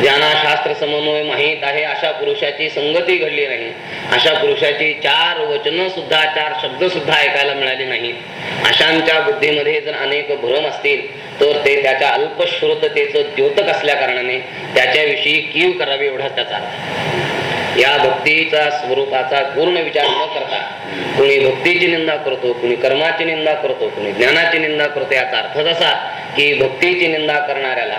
ज्यांना शास्त्र समन्वय माहीत आहे अशा पुरुषाची संगती घडली नाही अशा पुरुषाची चार वचन सुद्धा चार शब्द सुद्धा ऐकायला मिळाले नाहीत अशांच्या बुद्धीमध्ये जर अनेक भ्रम असतील तर ते त्याच्या अल्पश्रुततेचं द्योतक असल्या कारणाने त्याच्याविषयी कीव करावी एवढाच त्याचा अर्थ. या भक्तीचा स्वरूपाचा पूर्ण विचार न करता कुणी भक्तीची निंदा करतो कुणी कर्माची निंदा करतो कुणी ज्ञानाची निंदा करतो याचा अर्थच असा की भक्तीची निंदा करणाऱ्याला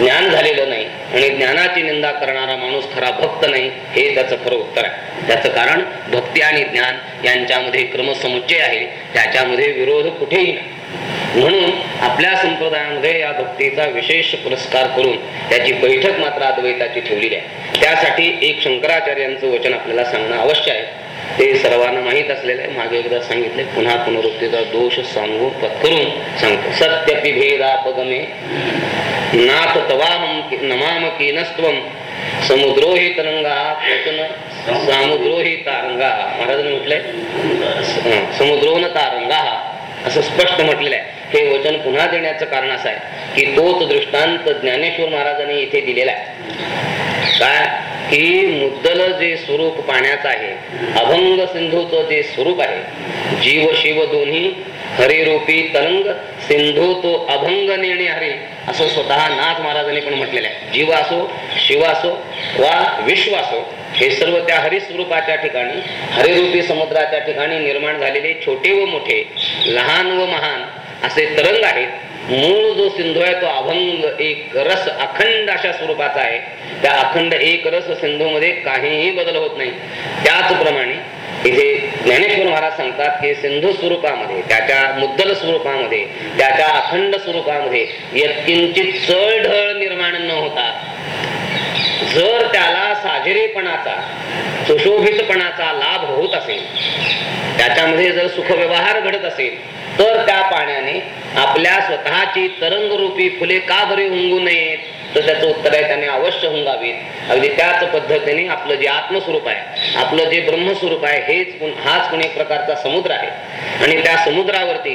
ज्ञान झालेलं नाही आणि ज्ञानाची निंदा करणारा माणूस खरा भक्त नाही हे त्याचं खरं उत्तर आहे. त्याचं कारण भक्ती आणि ज्ञान यांच्यामध्ये क्रमसमुच्चय आहे. त्याच्यामध्ये विरोध कुठेही नाही. म्हणून आपल्या संप्रदायामध्ये या भक्तीचा विशेष पुरस्कार करून त्याची बैठक मात्र अद्वैताची ठेवलेली आहे. त्यासाठी एक शंकराचार्यांचं वचन आपल्याला सांगणं अवश्य आहे. ते सर्वांना माहीत असलेलं आहे. मागे एकदा सांगितले पुन्हा पुनरुक्तीचा दोष सांगू पत्करून सांगतो. सत्यपि भेदापगमे नाथ तवाहम नमाम कीनस्त्वम समुद्रो हि तरंगा वचन सामुद्रो तारंगा महाराजांनी म्हटलंय समुद्रोन समुद्रो न तारंगा असं स्पष्ट म्हटलेलं आहे. हे वचन पुन्हा देण्याचं कारण असं आहे की तोच दृष्टांत ज्ञानेश्वर महाराजांनी इथे दिलेला आहे. काय? की मुद्दल जे स्वरूप पाण्याचं आहे अभंग सिंधूचं जे स्वरूप आहे जीव शिव दोन्ही हरिरूपी तरंग सिंधू तो अभंग निर्णय हरी असं स्वतः नाथ महाराजांनी पण म्हटलेलं आहे. जीव असो शिव असो वा विश्व असो हे सर्व त्या हरिस्वरूपाच्या ठिकाणी हरिरूपी समुद्राच्या ठिकाणी निर्माण झालेले छोटे व मोठे लहान व महान असे तरंग आहेत. मूळ जो सिंधू आहे तो अभंग एक रस अखंड अशा स्वरूपाचा आहे. त्या अखंड एक रस सिंधू मध्ये काहीही बदल होत नाही. त्याचप्रमाणे इथे ज्ञानेश्वर महाराज सांगतात की सिंधू स्वरूपामध्ये त्याच्या मुद्दल स्वरूपामध्ये त्याच्या अखंड स्वरूपामध्ये यत्किंचित चळढळ निर्माण न होता जर त्याला साजरेपणाचा सुशोभितपणाचा लाभ होत असेल त्याच्यामध्ये जर सुखव्यवहार घडत असेल तर त्या पाण्याने आपल्या स्वतःची तरंगरूपी फुले का बरे हुंगू नयेत? तर त्याचं उत्तर आहे त्याने अवश्य हुंगावीत अगदी त्याच पद्धतीने आपलं जे आत्मस्वरूप आहे आपलं जे ब्रह्मस्वरूप आहे हेच हाच पण एक प्रकारचा समुद्र आहे. आणि त्या समुद्रावरती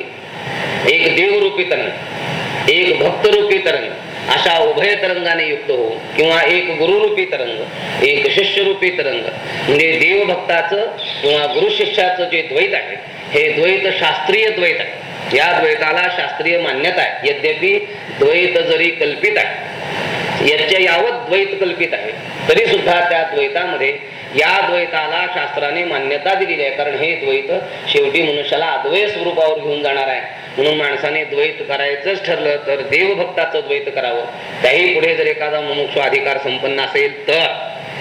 एक देवरूपी तरंग एक भक्तरूपी तरंग अशा उभय तरंगाने युक्त हो किंवा एक गुरुरूपी तरंग एक शिष्यरूपी तरंग म्हणजे देवभक्ताचं किंवा गुरु शिष्याचं जे द्वैत आहे हे द्वैत शास्त्रीय द्वैत आहे. या द्वैताला शास्त्रीय मान्यता आहे. यद्यपि द्वैत जरी कल्पित आहे याच्या यावत द्वैत कल्पित आहे तरी सुद्धा त्या द्वैतामध्ये या द्वैताला शास्त्राने मान्यता दिलेली आहे. कारण हे द्वैत शेवटी मनुष्याला अद्वैत स्वरूपावर घेऊन जाणार आहे. म्हणून माणसाने द्वैत करायचंच ठरलं तर देवभक्ताचं द्वैत करावं. त्याही पुढे जर एखादा मुमुक्ष अधिकार संपन्न असेल तर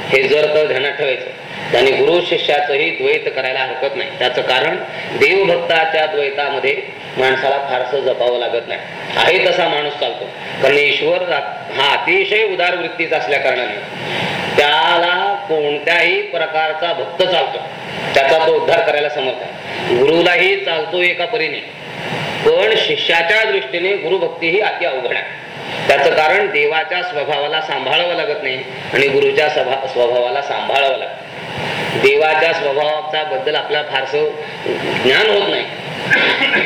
हे जर तर ध्यानात ठेवायचं. आणि गुरु शिष्याचंही द्वैत करायला हरकत नाही. त्याचं कारण देवभक्ताच्या द्वैतामध्ये माणसाला फारसं जपावं लागत नाही. आहे तसा माणूस चालतो. कारण ईश्वर हा अतिशय उदार वृत्तीचा असल्या कारणाने त्याला कोणत्याही प्रकारचा भक्त चालतो. त्याचा तो उद्धार करायला समर्थ आहे. गुरुलाही चालतो एका परीने. पण शिष्याच्या दृष्टीने गुरुभक्ती ही अति अवघड आहे. त्याचं कारण देवाच्या स्वभावाला सांभाळावं लागत नाही आणि गुरुच्या स्वभावाला सांभाळावं लागत देवाच्या स्वभावाचा बद्दल आपल्याला फारसं ज्ञान होत नाही.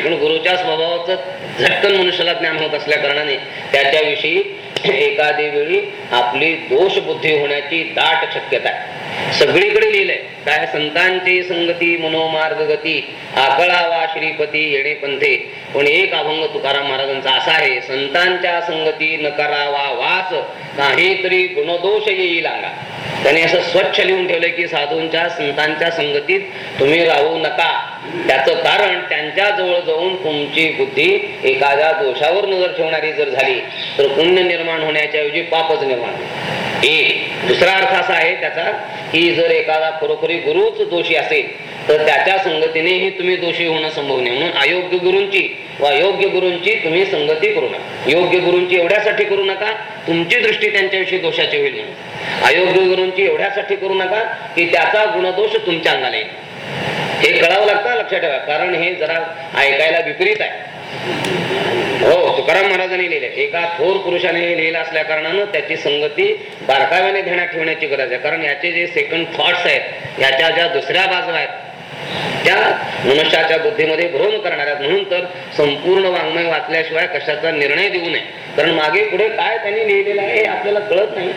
पण गुरुच्या स्वभावाचं झटकन मनुष्याला ज्ञान होत असल्या कारणाने त्याच्याविषयी एखादी वेळी आपली दोष बुद्धी होण्याची दाट शक्यता आहे. सगळीकडे लिहिलंय काय संतांची संगती मनोमार्ग गती आकळावा श्रीपती येणे पंथे. पण एक अभंग तुकाराम महाराजांचा असा आहे संतांच्या संगती न करावा वास काहीतरी गुणदोष येईल अंगा त्याने असं स्वच्छ लिहून ठेवलंय की साधूंच्या संतांच्या संगतीत तुम्ही राहू नका. त्याचं कारण त्यांच्या जवळ जाऊन तुमची बुद्धी एखाद्या दोषावर नजर ठेवणारी जर झाली तर पुण्य निर्माण होण्याच्या ऐवजी पापच निर्माण एक. दुसरा अर्थ असा आहे त्याचा की जर एखादा खरोखरी गुरुच दोषी असेल तर त्याच्या संगतीनेही तुम्ही दोषी होणं संभव नाही. म्हणून अयोग्य गुरूंची वा योग्य गुरूंची तुम्ही संगती करू नका. योग्य गुरूंची एवढ्यासाठी करू नका तुमची दृष्टी त्यांच्याविषयी दोषाची होईल म्हणून. अयोग्य गुरूंची एवढ्यासाठी करू नका की त्याचा गुणदोष तुमच्या अंगाला येईल. हे कळावं लागतं लक्षात ठेवा. कारण हे जरा ऐकायला विपरीत आहे. हो तुकाराम महाराजांनी लिहिले एका थोर पुरुषाने हे लिहिलं असल्या कारणानं त्याची संगती बारकाव्याने ध्यानात ठेवण्याची गरज आहे. कारण याचे जे सेकंड थॉट्स आहेत याच्या ज्या दुसऱ्या बाजू आहेत त्या मनुष्याच्या बुद्धीमध्ये भ्रम करणाऱ्या म्हणून तर संपूर्ण वाङ्मय वाचल्याशिवाय कशाचा निर्णय देऊ नये. कारण मागे पुढे काय त्यांनी लिहिलेलं आहे हे आपल्याला कळत नाही.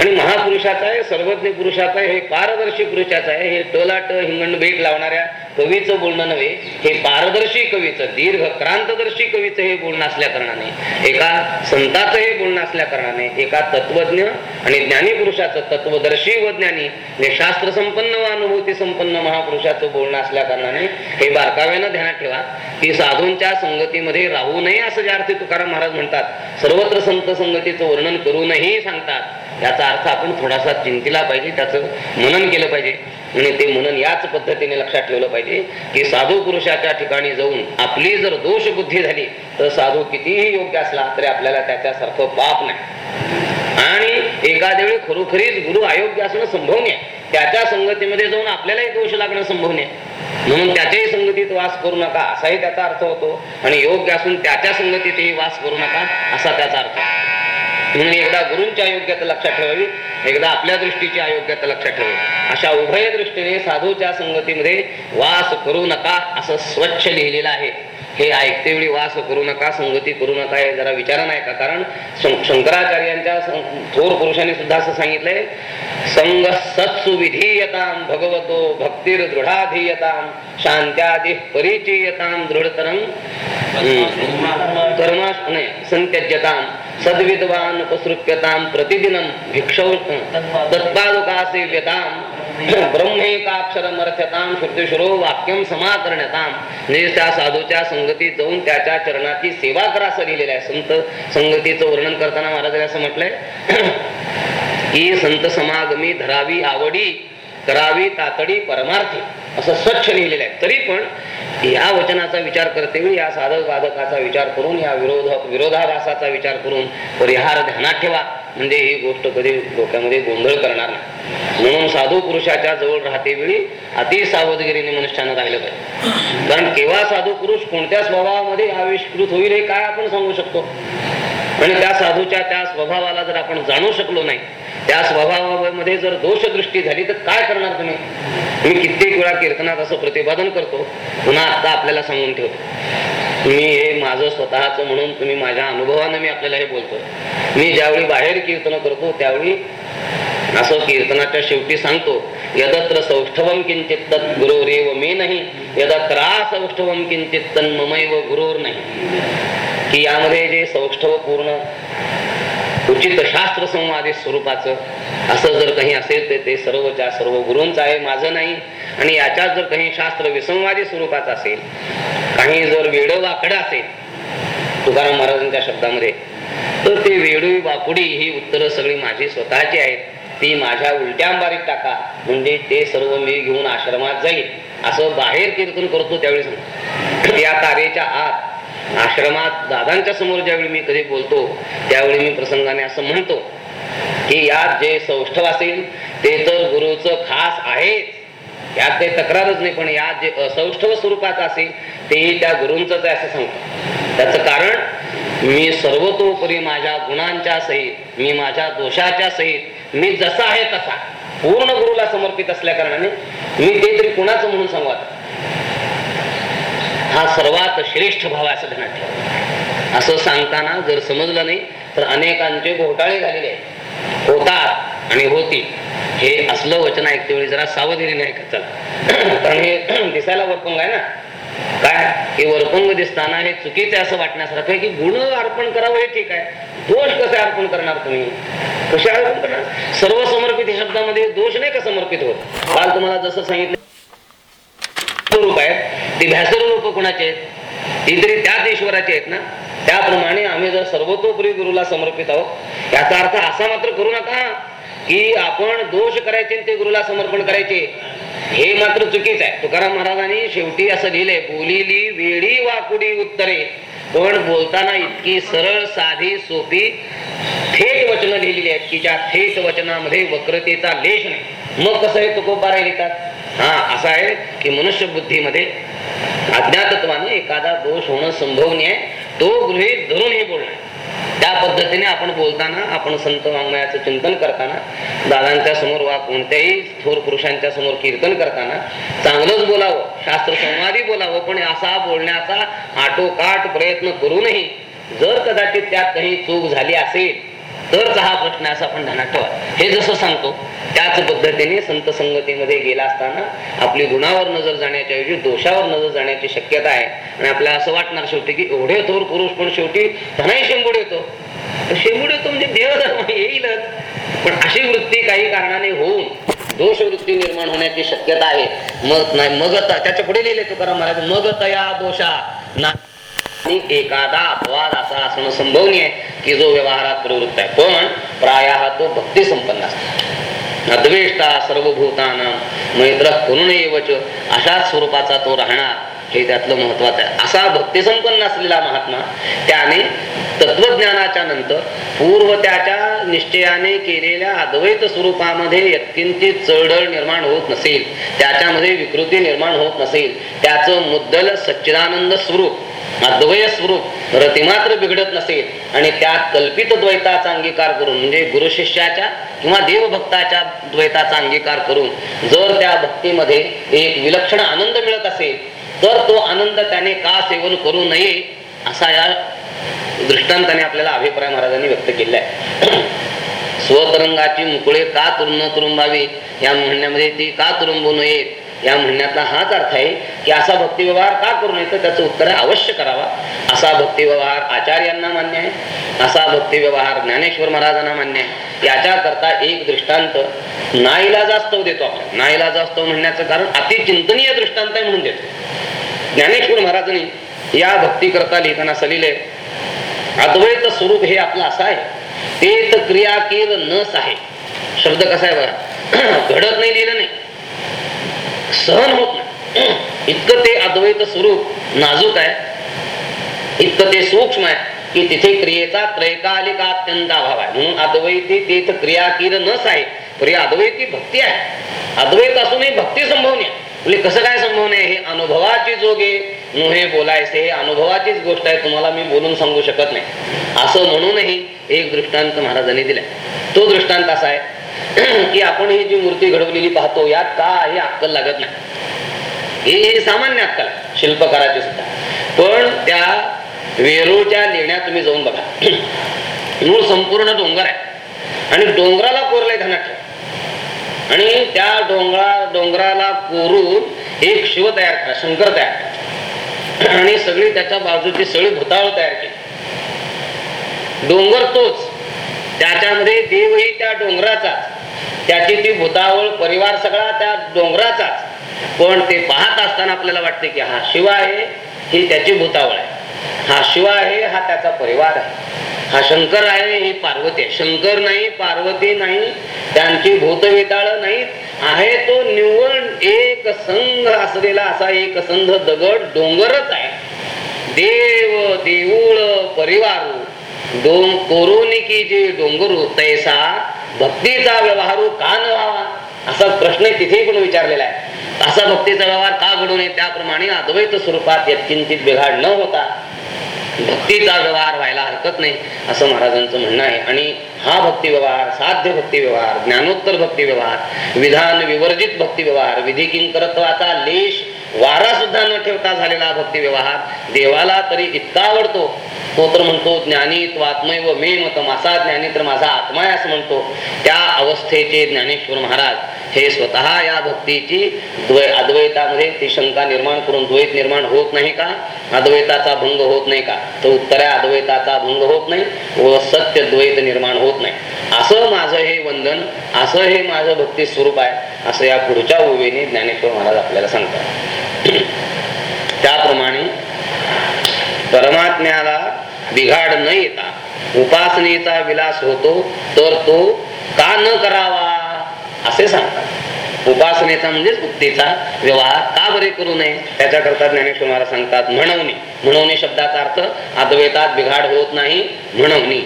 आणि महापुरुषाचा आहे सर्वज्ञ पुरुषाचा आहे हे पारदर्शी पुरुषाचा आहे हे टलाट हिंगण भेट लावणाऱ्या कवीचं बोलणं नव्हे हे पारदर्शी कवीचं दीर्घ क्रांतदर्शी कवीचं हे बोलणं असल्या कारणाने एका संताचं हे बोलणं असल्या कारणाने एका तत्वज्ञ आणि ज्ञानी पुरुषाचं तत्वदर्शी व ज्ञानी म्हणजे शास्त्र संपन्न व अनुभूती संपन्न महापुरुषाचं बोलणं असल्या कारणाने हे बारकाव्यानं ध्यानात ठेवा की साधूंच्या संगतीमध्ये राहू नये असं ज्या अर्थी तुकाराम महाराज म्हणतात सर्वत्र संत संगतीचं वर्णन करूनही सांगतात. याचा अर्थ आपण थोडासा चिंतिला पाहिजे त्याचं मनन केलं पाहिजे आणि ते मनन याच पद्धतीने लक्षात ठेवलं पाहिजे की साधू पुरुषाच्या ठिकाणी जाऊन आपली जर दोष बुद्धी झाली तर साधू कितीही योग्य असला तरी आपल्याला त्याच्यासारखं पाप नाही आणि एखाद्या वेळी खरोखरीच गुरु अयोग्य असणं संभवनीय आहे. त्याच्या संगतीमध्ये जाऊन आपल्यालाही दोष लागणं संभव नाही म्हणून त्याच्याही संगतीत वास करू नका असाही त्याचा अर्थ होतो आणि योग्य असून त्याच्या संगतीतही वास करू नका असा त्याचा अर्थ आहे. म्हणून एकदा गुरूंची अयोग्यता लक्षात ठेवावी एकदा आपल्या दृष्टीची अयोग्यता लक्षात ठेवावी. अशा उभय दृष्टीने साधूच्या संगतीमध्ये वास करू नका असं स्वच्छ लिहिलेलं आहे. हे ऐकते वेळी वास करू नका संगती करू नका हे जरा विचारा नाही का? कारण शंकराचार्यांच्या सं- थोर पुरुषांनी सुद्धा असं सांगितलंय संग सत्सुविधीयताम भगवतो भक्तीर दृढाधीयताम शांत्यादी परिचयताम दृढतरम कर्मा नाही संत्यज्यताम सद्विद्वान उपसृप्यताम प्रतिदिनं भिक्षौ तत्पादुकासेव्यताम श्रुतिशुरो वाक्यम समाकर्ण्यताम म्हणजे त्या साधूच्या संगतीत जाऊन त्याच्या चरणाची सेवा करा असं लिहिलेलं आहे. संत संगतीचं वर्णन करताना महाराजांनी असं म्हटलंय की संत समागमी धरावी आवडी करावी तातडी परमार्थी. असं स्वच्छ लिहिलेलं आहे. तरी पण या वचनाचा विचार करते वेळी या साधक बाधकाचा विचार करून या विरोध विरोधाभासाचा विचार करून परिहार ध्यानात ठेवा. म्हणजे ही गोष्ट कधी डोक्यामध्ये गोंधळ करणार नाही. म्हणून साधू पुरुषाच्या जवळ राहते वेळी अति सावधगिरीने मनुष्यानं राहिलं पाहिजे. कारण केव्हा साधू पुरुष कोणत्या स्वभावामध्ये आविष्कृत होईल हे काय आपण सांगू शकतो? आणि त्या साधूच्या त्या स्वभावाला जर आपण जाणू शकलो नाही त्या स्वभावामध्ये जर दोषदृष्टी झाली तर काय करणार तुम्ही? मी कित्येक वेळा कीर्तनात असं प्रतिपादन करतो. पुन्हा आता आपल्याला सांगून ठेवतो. मी हे माझं स्वतःच म्हणून तुम्ही माझ्या अनुभवानं मी आपल्याला हे बोलतो. मी ज्यावेळी बाहेर कीर्तन करतो त्यावेळी असं कीर्तनाच्या शेवटी सांगतो यदत्र सौष्ठवम किंचित गुरुरेव मे नाही यदत्रा सौष्ठवम किंचित तन्ममैव गुरुर नाही. की यामध्ये जे सौष्ठव पूर्ण उचित शास्त्र संवादी स्वरूपाचं. असं जर काही असेल तर ते सर्वच्या सर्व गुरूंचं आहे माझं नाही. आणि याच्यात जर काही शास्त्र विसंवादी स्वरूपाचं असेल काही जर वेड वाकडं असेल तुकाराम महाराजांच्या शब्दामध्ये तर ते वेडू वाकुडी ही उत्तरं सगळी माझी स्वतःची आहेत. ती माझ्या उलट्यांबारीत टाका. म्हणजे ते सर्व मी घेऊन आश्रमात जाईल असं बाहेर कीर्तन करतो त्यावेळी या तारेच्या आत आश्रमात दादांच्या समोर ज्यावेळी मी कधी बोलतो त्यावेळी मी प्रसंगाने असं म्हणतो की यात जे सौष्ठव असेल ते तर गुरुचं खास आहेच. यात काही तक्रारच नाही पण यात जे असौष्ठव स्वरूपात असेल तेही त्या गुरूंच आहे असं सांगतो. त्याचं कारण मी सर्वतोपरी माझ्या गुणांच्या सहित मी माझ्या दोषाच्या सहित मी जसा आहे तसा पूर्ण गुरुला समर्पित असल्या कारणाने मी ते तरी कुणाचं म्हणून सांगू आता हा सर्वात श्रेष्ठ भाव असं ध्यानात ठेवा असं सांगताना जर समजलं नाही तर अनेकांचे घोटाळे झालेले आहेत. होतात आणि होतील. हे असलं वचन ऐकते वेळी जरा सावधगिरीने नाही चला. कारण हे दिसायला वरपंग आहे ना? काय? हे वरपंग दिसताना हे चुकीचे असं वाटण्यासारखं आहे की गुण अर्पण करावं हे ठीक आहे. दोष कसे अर्पण करणार तुम्ही? कसे अर्पण करणार? सर्व समर्पित शब्दामध्ये दोष नाही का समर्पित होत? काल तुम्हाला जसं सांगितलं रूप आहे. ती भ्यासर लोक कोणाचे आहेत? ती तरी त्याच ईश्वराचे आहेत ना? त्याप्रमाणे आम्ही जर सर्वतोपरी गुरुला समर्पित आहोत याचा अर्थ असा मात्र करू नका की आपण दोष करायचे ते गुरुला समर्पण करायचे. हे मात्र चुकीच आहे. तुकाराम महाराजांनी शेवटी असं लिहिलंय बोलिली वेळी वाकुडी उत्तरे पण बोलताना इतकी सरळ साधी सोपी थेट वचनं लिहिलेली आहेत की ज्या थेट वचनामध्ये वक्रतेचा लेश नाही. मग कसं हे तुकोबारा लिहितात? हा असा आहे की मनुष्य बुद्धीमध्ये अज्ञातत्वाने एखादा दोष होणं संभवनीय आहे. तो गृहित धरून हे बोलणं त्या पद्धतीने आपण बोलताना आपण संत वाङ्मयाचं चिंतन करताना दादांच्या समोर वा कोणत्याही थोर पुरुषांच्या समोर कीर्तन करताना चांगलंच बोलावं शास्त्र संवादी बोलावं पण असा बोलण्याचा आटोकाट प्रयत्न करूनही जर कदाचित त्यात काही चूक झाली असेल तरच हा प्रश्न असा आपण ध्यानात ठेवा. हे जसं सांगतो त्याच पद्धतीने संत संगतीमध्ये गेला असताना आपली गुणावर नजर जाण्याच्या ऐवजी दोषावर नजर जाण्याची शक्यता आहे. आणि आपल्याला असं वाटणार शेवटी की एवढे थोर पुरुष पण शेवटी धनाही शेंबूड येतो. शेंबूड येतो म्हणजे देवधर्म येईलच. पण अशी वृत्ती काही कारणाने होऊन दोष वृत्ती निर्माण होण्याची शक्यता आहे. मग नाही मग त्याच्या पुढे लिहिले तुकाराम महाराज मग तया दोषा. ना एखादा अपवाद असा असणं संभवनीय की जो व्यवहारात प्रवृत्त आहे पण प्राय तो भक्ती संपन्न असतो. अद्वेष्टा सर्वभूताना मैत्र करुणेवच अशाच स्वरूपाचा तो राहणार हे त्यातलं महत्वाचं आहे. असा भक्ती संपन्न असलेला महात्मा त्याने तत्वज्ञानाच्या नंतर पूर्व त्याच्या निश्चयाने केलेल्या अद्वैत स्वरूपामध्ये यत्किंचित चढळ निर्माण होत नसेल त्याच्यामध्ये विकृती निर्माण होत नसेल त्याचं मुद्दल सच्चिदानंद स्वरूप अद्वय स्वरूप रतिमात्र बिघडत नसेल आणि त्या कल्पित द्वैताचा अंगीकार करून म्हणजे गुरु शिष्याच्या किंवा देवभक्ताच्या द्वैताचा अंगीकार करून जर त्या भक्तीमध्ये एक विलक्षण आनंद मिळत असेल तर तो आनंद त्याने का सेवन करू नये असा या दृष्टांताने आपल्याला अभिप्राय महाराजांनी व्यक्त केला आहे. स्वतरंगाची मुकुळे का तुरुंब तुरुंबावी? या म्हणण्यामध्ये ती का तुरुंबू नयेत? या म्हणण्याचा हाच अर्थ आहे की असा भक्ती व्यवहार का करू नये? तर त्याचं उत्तर अवश्य करावा. असा भक्ती व्यवहार आचार्यांना मान्य आहे. असा भक्ती व्यवहार ज्ञानेश्वर महाराजांना मान्य आहे. याच्याकरता एक दृष्टांत नाईलाजास्तव देतो आपण. नाईलाजास्तव म्हणण्याचं कारण अतिचिंतनीय दृष्टांत आहे म्हणून देतो. ज्ञानेश्वर महाराजांनी या भक्ती करता लिहिताना सलिले अद्वैत स्वरूप हे आपलं असं आहे. तेच क्रिया केलं नस आहे. शब्द कसा आहे बघा? घडत नाही लिहिलं नाही. सहन होत नाही. इतकं ते अद्वैत स्वरूप नाजूक आहे. इतकं ते सूक्ष्म आहे की तिथे क्रियेचा त्रैकालिका अत्यंत अभाव आहे. म्हणून अद्वैती तीच क्रिया किर नस आहे पण ही अद्वैती भक्ती आहे. अद्वैत असूनही भक्ती संभवनी आहे म्हणजे कसं काय संभवणे हे अनुभवाची जोगे नुहे बोलायचे हे अनुभवाचीच गोष्ट आहे. तुम्हाला मी बोलून सांगू शकत नाही. असं म्हणूनही एक दृष्टांत महाराजांनी दिलाय. तो दृष्टांत असा आहे. की आपण ही जी मूर्ती घडवलेली पाहतो यात काही अक्कल लागत नाही? हे सामान्य अक्कल शिल्पकाराचे शिल्पकाराची सुद्धा. पण त्या वेरूळच्या लेण्यात तुम्ही जाऊन बघा. मूळ संपूर्ण डोंगर आहे. आणि डोंगराला कोरलंय ध्यानात ठेवा आणि त्या डोंगरा डोंगराला कोरून एक शिव तयार करा शंकर तयार करा. आणि सगळी त्याच्या बाजूची सगळी भूताळ तयार केली. डोंगर तोच. त्याच्यामध्ये देवही त्या डोंगराचाच त्याची ती भूतावळ परिवार सगळा त्या डोंगराचाच पण ते पाहत असताना आपल्याला वाटते की हा शिव आहे ही त्याची भूतावळ आहे. हा शिव आहे हा त्याचा परिवार आहे. हा शंकर आहे ही पार्वती आहे. शंकर नाही पार्वती नाही त्यांची भूतवेताळ नाही आहे तो निव्वळ एक संघ असलेला असा एक संघ दगड डोंगरच आहे. देव देऊळ परिवार डोंग कोरोनिकी जे डोंगरू तैसा भक्तीचा व्यवहारू हो का न व्हावा? असा प्रश्न तिथे पण विचारलेला आहे. असा भक्तीचा व्यवहार का घडू नये त्याप्रमाणे अद्वैत स्वरूपात यत्किंचित बिघाड न होता भक्तीचा व्यवहार व्हायला हरकत नाही असं महाराजांचं म्हणणं आहे. आणि हा भक्ती व्यवहार साध्य भक्ती व्यवहार ज्ञानोत्तर भक्ती व्यवहार विधान विवर्जित भक्ती व्यवहार विधी किंकरत्वाचा लेश वारा सुद्धा न ठेवता झालेला भक्ती व्यवहार देवाला तरी इतका आवडतो. तो तर म्हणतो ज्ञानी त्वात्मैव मे मत असा ज्ञानी तर माझा आत्मा आहे असं म्हणतो. त्या अवस्थेचे ज्ञानेश्वर महाराज हे स्वतः या भक्तीची द्वै अद्वैतामध्ये ती शंका निर्माण करून द्वैत निर्माण होत नाही का? अद्वैताचा भंग होत नाही का? तर उत्तर आहे अद्वैताचा भंग होत नाही व सत्य द्वैत निर्माण होत नाही. असं माझं हे वंदन असं हे माझं भक्ती स्वरूप आहे असं या पुढच्या ओवेने ज्ञानेश्वर महाराज आपल्याला सांगतात. त्याप्रमाणे परमात्म्याला बिघाड न येता उपासनेचा विलास होतो तर तो का न करावा? असे सांगतात उपासनेचा म्हणजेच मुक्तीचा व्यवहार का बरे करू नये? त्याच्याकरता ज्ञानेश्वर महाराज सांगतात म्हणवणी. म्हणवणी शब्दाचा अर्थ अद्वैतात बिघाड होत नाही म्हणवणी.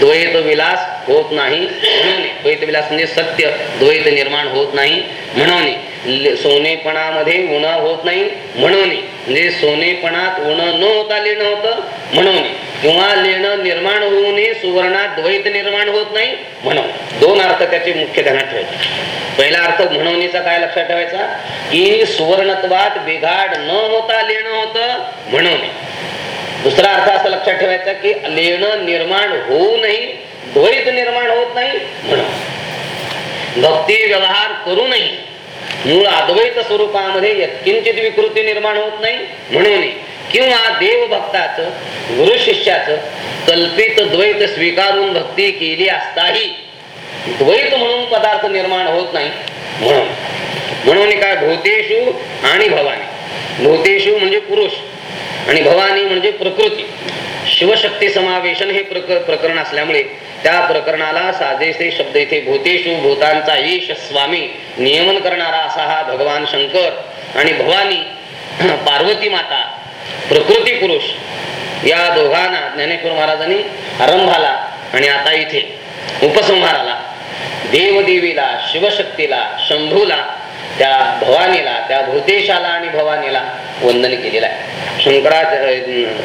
द्वैत विलास होत नाही म्हणवणे. द्वैत विलास म्हणजे सत्य. द्वैत निर्माण होत नाही म्हणवणे. सोनेपणामध्ये उण होत नाही म्हणवणे. म्हणजे सोनेपणात उण न होता लिहिणं होतं म्हणवणे. किंवा लिहिणं निर्माण होऊ नये सुवर्णात द्वैत निर्माण होत नाही म्हणून दोन अर्थ त्याचे मुख्य ध्यानात ठेवायचे पहिला अर्थ म्हणवणीचा काय लक्षात ठेवायचा? की सुवर्णत्वात बिघाड न होता लेणं होतं म्हणवणे. दुसरा अर्थ असा लक्षात ठेवायचा की लेणं निर्माण होऊ नाही द्वैत निर्माण होत नाही म्हणून भक्ती व्यवहार करूनही मूळ अद्वैत स्वरूपामध्ये यत्किंचित विकृती निर्माण होत नाही म्हणून किंवा देवभक्ताचं गुरु शिष्याचं कल्पित द्वैत स्वीकारून भक्ती केली असताही द्वैत म्हणून पदार्थ निर्माण होत नाही. म्हणून म्हणून काय भूतेषु आणि भवानी. भूतेषु म्हणजे पुरुष आणि भवानी म्हणजे प्रकृती. शिवशक्ती समावेशन हे प्रक प्रकरण असल्यामुळे त्या प्रकरणाला साजेसे शब्द इथे भूतेषु भूतांचा ईश स्वामी नियमन करणारा असा हा भगवान शंकर आणि भवानी पार्वती माता प्रकृती पुरुष या दोघांना ज्ञानेश्वर महाराजांनी आरंभाला आणि आता इथे उपसंहाराला देवदेवीला शिवशक्तीला शंभूला त्या भवानीला त्या भूतेशाला आणि भवानीला वंदन केलेलं आहे. शंकरा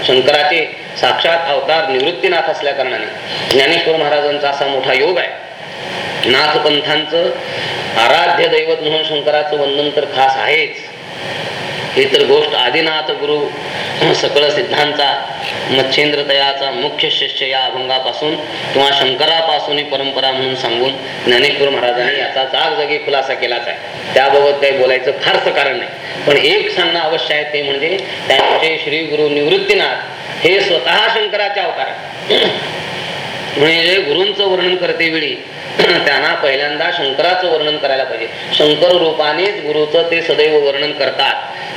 शंकराचे साक्षात अवतार निवृत्तीनाथ असल्या कारणाने ज्ञानेश्वर महाराजांचा असा मोठा योग आहे. नाथपंथांचं आराध्य दैवत म्हणून शंकराचं वंदन तर खास आहेच. ही तर गोष्ट आदिनाथ गुरु सकळ सिद्धांचा मच्छेंद्रतयाचा मुख्य शिष्य या अभंगापासून किंवा शंकरापासून ही परंपरा म्हणून सांगून ज्ञानेश्वर महाराजांनी याचा जागजागी खुलासा केलाच आहे. त्याबाबत काही बोलायचं फारसं कारण नाही. पण एक सांगणं अवश्य आहे ते म्हणजे त्यांचे श्री गुरु निवृत्तीनाथ हे स्वतः शंकराचे अवतार म्हणजे गुरूंचं वर्णन करते वेळी त्यांना पहिल्यांदा शंकराचं वर्णन करायला पाहिजे. शंकर रूपानेच गुरुचं ते सदैव वर्णन करतात.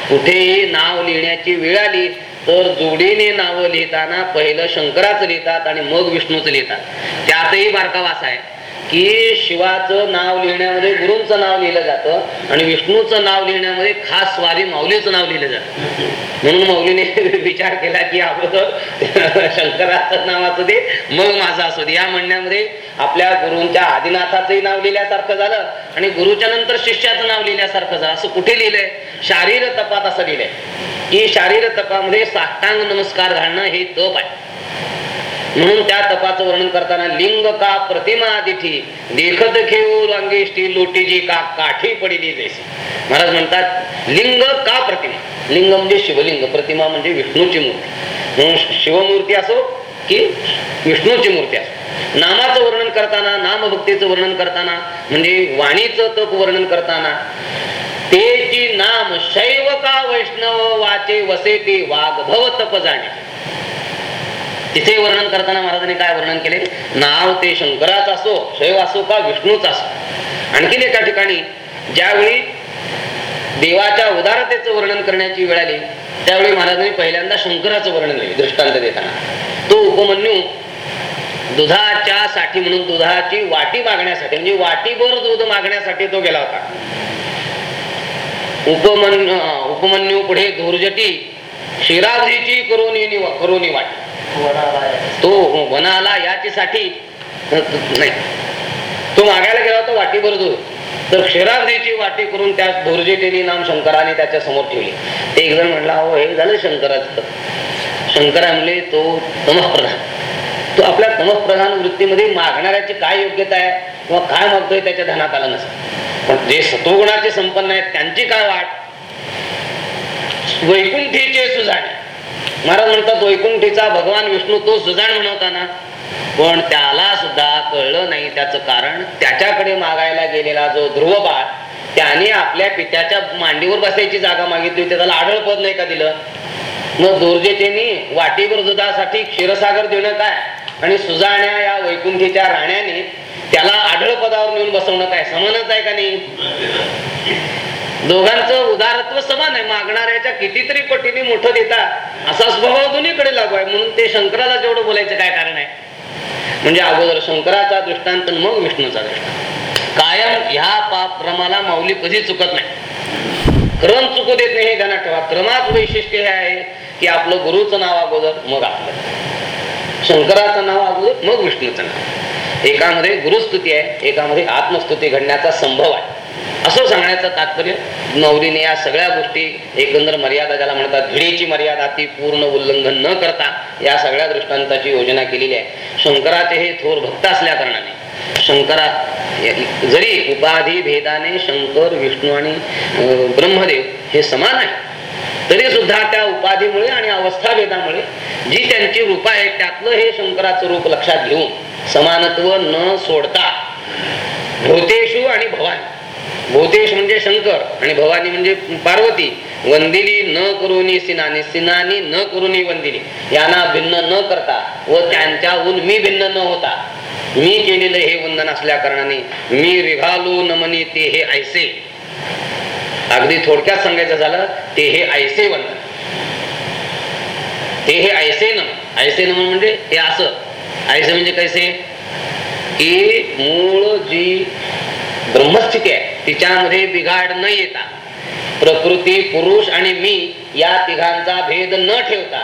कुठेही नाव लिहिण्याची वेळ आली तर जोडीने नाव लिहिताना पहिलं शंकराचं लिहितात आणि मग विष्णूचं लिहितात. त्यातही बारकावास आहे. की शिवाचं नाव लिहिण्यामध्ये गुरूंचं नाव लिहिलं जातं आणि विष्णूचं नाव लिहिण्यामध्ये खास स्वारी माऊलीचं नाव लिहिलं जातं. म्हणून माऊलीने विचार केला की अगोदर शंकराचं नावाचं दे मग माझं असू दे. या म्हणण्यामध्ये आपल्या गुरूंच्या आदिनाथाचंही नाव लिहिल्यासारखं झालं आणि गुरुच्या नंतर शिष्याचं नाव लिहिल्यासारखं झालं. असं कुठे लिहिलंय? शारीर तपात असं लिहिलंय. की शारीर तपामध्ये साष्टांग नमस्कार घालणं हे तप आहे. म्हणून त्या तपाचं वर्णन करताना लिंग का प्रतिमा दिठी देखत घेऊ अंगेष्टी लोटीची का काठी पडली जैसी. महाराज म्हणतात लिंग का प्रतिमा? लिंग म्हणजे शिवलिंग प्रतिमा म्हणजे विष्णूची मूर्ती. म्हणून शिवमूर्ती असो की विष्णूची मूर्ती असो. नामाचं वर्णन करताना नामभक्तीचं वर्णन करताना म्हणजे वाणीचं तप वर्णन करताना तेची नाम शैव का वैष्णव वाचे वसे ते वाघभव तप जाणे. तिथे वर्णन करताना महाराजांनी काय वर्णन केले? नाव ते शंकराच असो शैव असो का विष्णूच असो. आणखीन एका ठिकाणी ज्यावेळी देवाच्या उदारतेचं वर्णन करण्याची वेळ आली त्यावेळी महाराजांनी पहिल्यांदा शंकराचं वर्णन केले दृष्टांत देताना. तो उपमन्यू दुधाच्या साठी म्हणून दुधाची वाटी मागण्यासाठी म्हणजे वाटीभर दूध मागण्यासाठी तो गेला होता. उपमन्यू उपमन्यू पुढे धुर्जटी शिराजीची करोनी करोनी वाट. तो हो, वनाला याच्यासाठी नाही. तो मागायला गेला होता वाटीभर दूध तर क्षीराब्दीची वाटी करून त्या धुर्जेटेनी नाम शंकराने त्याच्यासमोर ठेवली. ते एक जण म्हणला हो हे झालं शंकराचं. शंकरा म्हणले तो तमप्रधान. तो आपल्या तमप्रधान वृत्तीमध्ये मागणाऱ्याची काय योग्यता आहे? किंवा काय मागतोय त्याच्या ध्यानात आलं नसतं. पण जे सत्वगुणाचे संपन्न आहेत त्यांची काय वाट? वैकुंठीचे सुजाण. महाराज म्हणतात वैकुंठीचा भगवान विष्णू तो सुजाण म्हणवताना पण त्याला सुद्धा कळलं नाही. त्याचं कारण त्याच्याकडे मागायला गेलेला जो ध्रुव बाळ त्याने आपल्या पित्याच्या मांडीवर बसायची जागा मागितली होती. त्याला आढळ पद नाही का दिलं? मग दुर्जेतेनी वाटीवर दुधासाठी क्षीरसागर देणं काय? आणि सुजाण्या या वैकुंठीच्या राण्याने त्याला आढळ पदावर नेऊन बसवणं काय? समानच आहे का नाही? दोघांचं उदारत्व समान आहे. मागणाऱ्याच्या कितीतरी पटीने मोठं देता असा स्वभाव दोन्हीकडे लागू आहे. म्हणून ते शंकराला जेवढं बोलायचं काय कारण आहे? म्हणजे अगोदर शंकराचा दृष्टांत मग विष्णूचा दृष्टांत. कायम ह्या पाप क्रमाला माऊली कधी चुकत नाही. क्रम चुकू देत नाही हे ध्यानात ठेवा. क्रमात वैशिष्ट्य हे आहे की आपलं गुरुचं नाव अगोदर मग आपलं. शंकराचं नाव अगोदर मग विष्णूचं नाव. एकामध्ये गुरुस्तुती आहे एकामध्ये आत्मस्तुती घडण्याचा संभव आहे. असं सांगण्याचं तात्पर्य नवरीने या सगळ्या गोष्टी एकंदर मर्यादा ज्याला म्हणतात भिडेची मर्यादा ती पूर्ण उल्लंघन न करता या सगळ्या दृष्टांताची योजना केलेली आहे. शंकराचे हे थोर भक्त असल्या कारणाने शंकरा जरी उपाधी भेदाने शंकर विष्णू आणि ब्रह्मदेव हे समान आहे तरी सुद्धा त्या उपाधीमुळे आणि अवस्था भेदामुळे जी त्यांची रूप आहे त्यातलं हे शंकराचं रूप लक्षात घेऊन समानत्व न सोडता भूतेशू आणि भवानी भूतेश म्हणजे शंकर आणि भवानी म्हणजे पार्वती. वंदिली न करुनी सिनानी सिनानी न करुनी वंदिली यांना भिन्न न करता व त्यांच्याहून मी भिन्न न होता. मी केलेलं हे वंदन असल्या कारणाने मी रिघालो नमनी ते हे ऐसे. अगदी थोडक्यात सांगायचं झालं ते हे ऐसे वंदन. ते हे ऐसे नम. ऐसे नमन म्हणजे हे असं. ऐसे म्हणजे कैसे? की मूळ जी ब्रह्मस्थिती आहे तिच्यामध्ये बिघाड न येता प्रकृती पुरुष आणि मी या तिघांचा भेद न ठेवता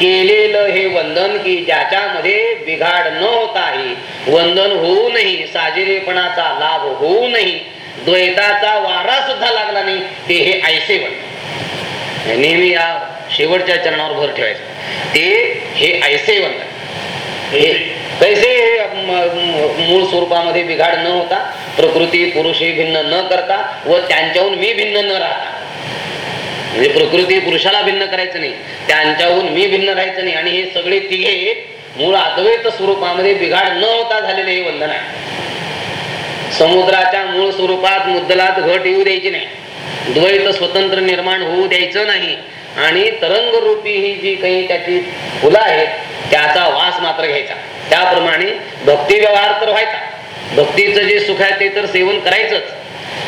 केलेलं हे वंदन की ज्याच्यामध्ये बिघाड न होताही वंदन होऊनही साजेरेपणाचा लाभ होऊनही द्वैताचा वारा सुद्धा लागला नाही ते हे ऐसे वंदन. नेहमी या शेवटच्या चरणावर भर ठेवायचं. ते हे ऐसे वंदन. हे तैसे मूळ स्वरूपामध्ये बिघाड न होता प्रकृती पुरुषी भिन्न न करता व त्यांच्याहून मी भिन्न न राहता. म्हणजे प्रकृती पुरुषाला भिन्न करायचं नाही त्यांच्याहून मी भिन्न राहायचं नाही. आणि हे सगळे तिघे मूळ अद्वैत स्वरूपामध्ये बिघाड न होता झालेले हे वंदन आहे. समुद्राच्या मूळ स्वरूपात मुद्दलात घट येऊ द्यायची नाही. द्वैत स्वतंत्र निर्माण होऊ द्यायचं नाही. आणि तरंग रूपी ही जी काही त्याची फुलं आहेत त्याचा वास मात्र घ्यायचा. त्याप्रमाणे भक्ती व्यवहार तर व्हायचा. भक्तीचं जे सुख आहे ते तर सेवन करायचंच.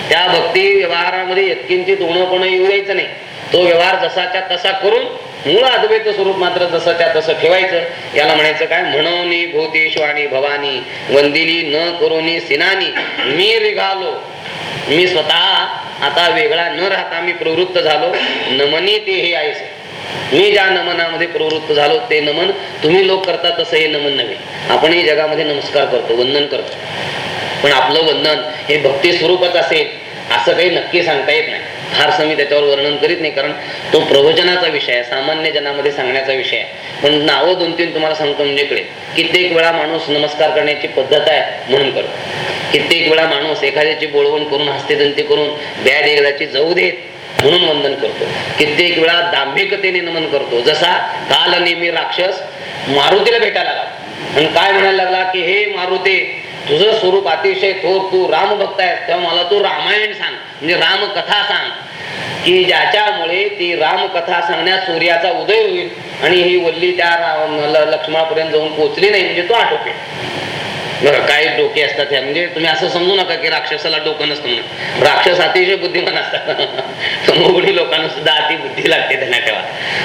त्या भक्ती व्यवहारामध्ये यत्किंचित उणपण येऊ द्यायचं नाही. तो व्यवहार जसाच्या तसा करून मूळ अद्वैत स्वरूप मात्र जसंच्या तसं ठेवायचं. याला म्हणायचं काय? म्हणून भूतेश्वानी भवानी वंदिली न करुनी सिनानी मी रिघालो मी स्वतः आता वेगळा न राहता मी प्रवृत्त झालो. नमनी ते हे आयसे मी ज्या नमनामध्ये प्रवृत्त झालो ते नमन तुम्ही लोक करता तसं हे नमन नव्हे. आपणही जगामध्ये नमस्कार करतो वंदन करतो. पण आपलं वंदन हे भक्ती स्वरूपच असेल असं काही नक्की सांगता येत नाही. फारसं मी त्याच्यावर वर्णन करीत नाही कारण तो प्रवचनाचा विषय आहे सामान्य जनामध्ये सांगण्याचा विषय आहे. पण नावं दोन तीन तुम्हाला सांगतो म्हणजे कळेल. कित्येक वेळा माणूस नमस्कार करण्याची पद्धत आहे म्हणून करतो. कित्येक वेळा माणूस एखाद्याची बोळवण करून हस्तेदंती करून बॅद एकदाची जाऊ देत म्हणून वंदन करतो. कित्येक वेळा दांभिकतेने नमन करतो. जसा काल नेहमी राक्षस मारुतीला भेटायला लागला. आणि काय म्हणायला लागला की हे मारुते तुझं स्वरूप अतिशय थोर तू राम भक्त आहेस. तेव्हा मला तू रामायण सांग. म्हणजे राम कथा सांग. की ज्याच्यामुळे ती राम कथा सांगण्यात सूर्याचा उदय होईल. आणि ही वल्ली त्या लक्ष्मणापर्यंत जाऊन पोहोचली नाही. म्हणजे तो आटोपेल बघा काय डोके असतात ह्या म्हणजे तुम्ही असं समजू नका की राक्षसाला डोकं नसतं म्हणून. राक्षस अतिशय बुद्धिमान असतात. मोगडी लोकांना सुद्धा अति बुद्धी लागते त्यांना ठेवा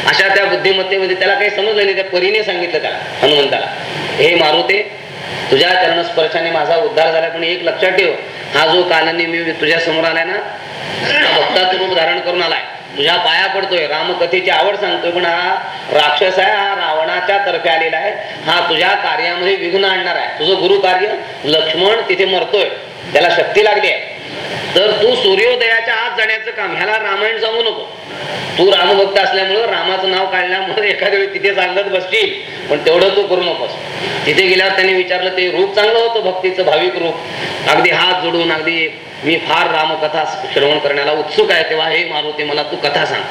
अशा त्या बुद्धिमत्तेमध्ये त्याला काही समजलं नाही त्या परीने सांगितलं त्याला हनुमंताला. हे मारुते तुझ्या चरण स्पर्शाने माझा उद्धार झाला पण एक लक्षात ठेव हा जो कालनी मी तुझ्या समोर आलाय ना भक्ताचं रूप धारण करून आलाय. तुझ्या पाया पडतोय. रामकथेची आवड सांगतोय पण हा राक्षस आहे हा रावणाच्या तर्फे आलेला आहे. हा तुझ्या कार्यामध्ये विघ्न आणणार आहे. तुझं गुरु कार्य लक्ष्मण तिथे मरतोय. त्याला शक्ती लागली आहे. तर तू सूर्योदयाच्या आत जाण्याचं काम ह्याला रामायण सांगू नको. तू रामभक्त असल्यामुळं रामाचं नाव काढल्यामुळे एखाद्या वेळी तिथे सांगत बसशील पण तेवढं तू करू नकोस. तिथे गेल्यावर त्याने विचारलं ते रूप चांगलं होतं भक्तीचं भाविक रूप. अगदी हात जोडून अगदी मी फार रामकथा श्रवण करण्याला उत्सुक आहे तेव्हा हे मारुती मला तू कथा सांग.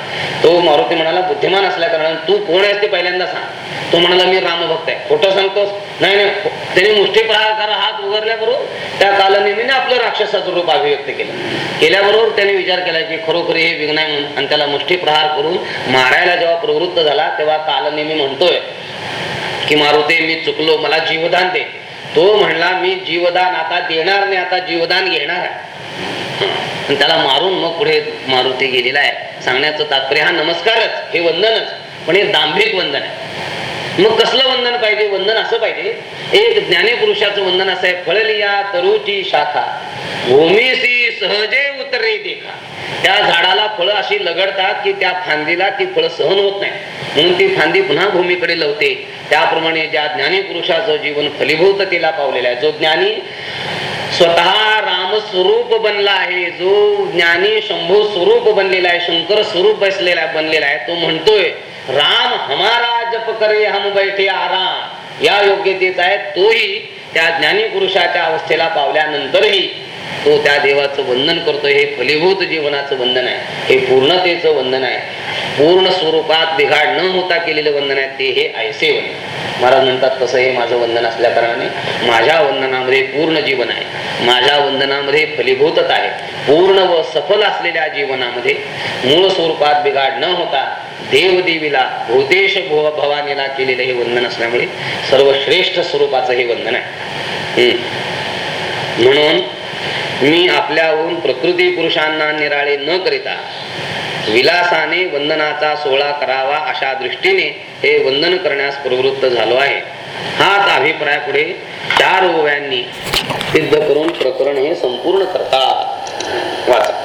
तो मारुती म्हणाला बुद्धिमान असल्या कारण तू कोण आहेस ते पहिल्यांदा सांग. तो म्हणाला मी रामभक्त आहे. खोटं सांगतोस? नाही नाही. त्याने मुष्टी प्रहार करा हात उघडल्याबरोबर त्या कालनेमीने आपलं राक्षसाचं रूप अभिव्यक्त केलं. केल्याबरोबर त्याने विचार केला की खरोखर हे विघ्न आहे म्हणून. आणि त्याला मुष्टी प्रहार करून मारायला जेव्हा प्रवृत्त झाला तेव्हा कालनेमी म्हणतोय की मारुते मी चुकलो. मला जीवदान दे. तो म्हणला मी जीवदान आता देणार नाही. आता जीवदान घेणार आहे. त्याला मारून मग पुढे मारुती गेलेला आहे. सांगण्याचं तात्पर्य हा नमस्कारच. हे वंदनच. पण हे दांभिक वंदन आहे. मग कसलं वंदन पाहिजे? वंदन असं पाहिजे? एक ज्ञानीपुरुषाचं वंदन असं आहे फळलिया तरुची शाखा भूमीसी सहजे उतरे देखा. त्या झाडाला फळं अशी लगडतात की त्या फांदीला ती फळं सहन होत नाही. म्हणून ती फांदी पुन्हा भूमीकडे लवते. त्याप्रमाणे ज्या ज्ञानी पुरुषाचं जीवन फलीभूततेला पावलेलं आहे जो ज्ञानी स्वतः रामस्वरूप बनला आहे जो ज्ञानी शंभू स्वरूप बनलेला आहे शंकर स्वरूप बसलेला बनलेला आहे तो म्हणतोय राम हमारा जप करे हम बैठे आराम. या योग्यतेचा आहे तोही त्या ज्ञानी पुरुषाच्या अवस्थेला पावल्यानंतरही तो त्या देवाचं वंदन करतोय. हे फलीभूत जीवनाचं वंदन आहे. हे पूर्णतेचं वंदन आहे. पूर्ण स्वरूपात बिघाड न होता केलेलं वंदन आहे ते हे ऐसे वंदन. महाराज म्हणतात तसं हे माझं वंदन असल्या कारणाने माझ्या वंदनामध्ये पूर्ण जीवन आहे. माझ्या वंदनामध्ये फलीभूतता आहे. पूर्ण व सफल असलेल्या जीवनामध्ये मूळ स्वरूपात बिघाड न होता देवदेवीला भूदेश भव भवानीला केलेलं हे वंदन असल्यामुळे सर्वश्रेष्ठ स्वरूपाचं हे वंदन आहे. म्हणून मी आपल्याहून प्रकृती पुरुषांना निराळे न करिता विलासाने वंदनाचा सोहळा करावा अशा दृष्टीने हे वंदन करण्यास प्रवृत्त झालो आहे. हाच अभिप्राय पुढे चार ओव्यांनी सिद्ध करून प्रकरण हे संपूर्ण करतात. वाचा.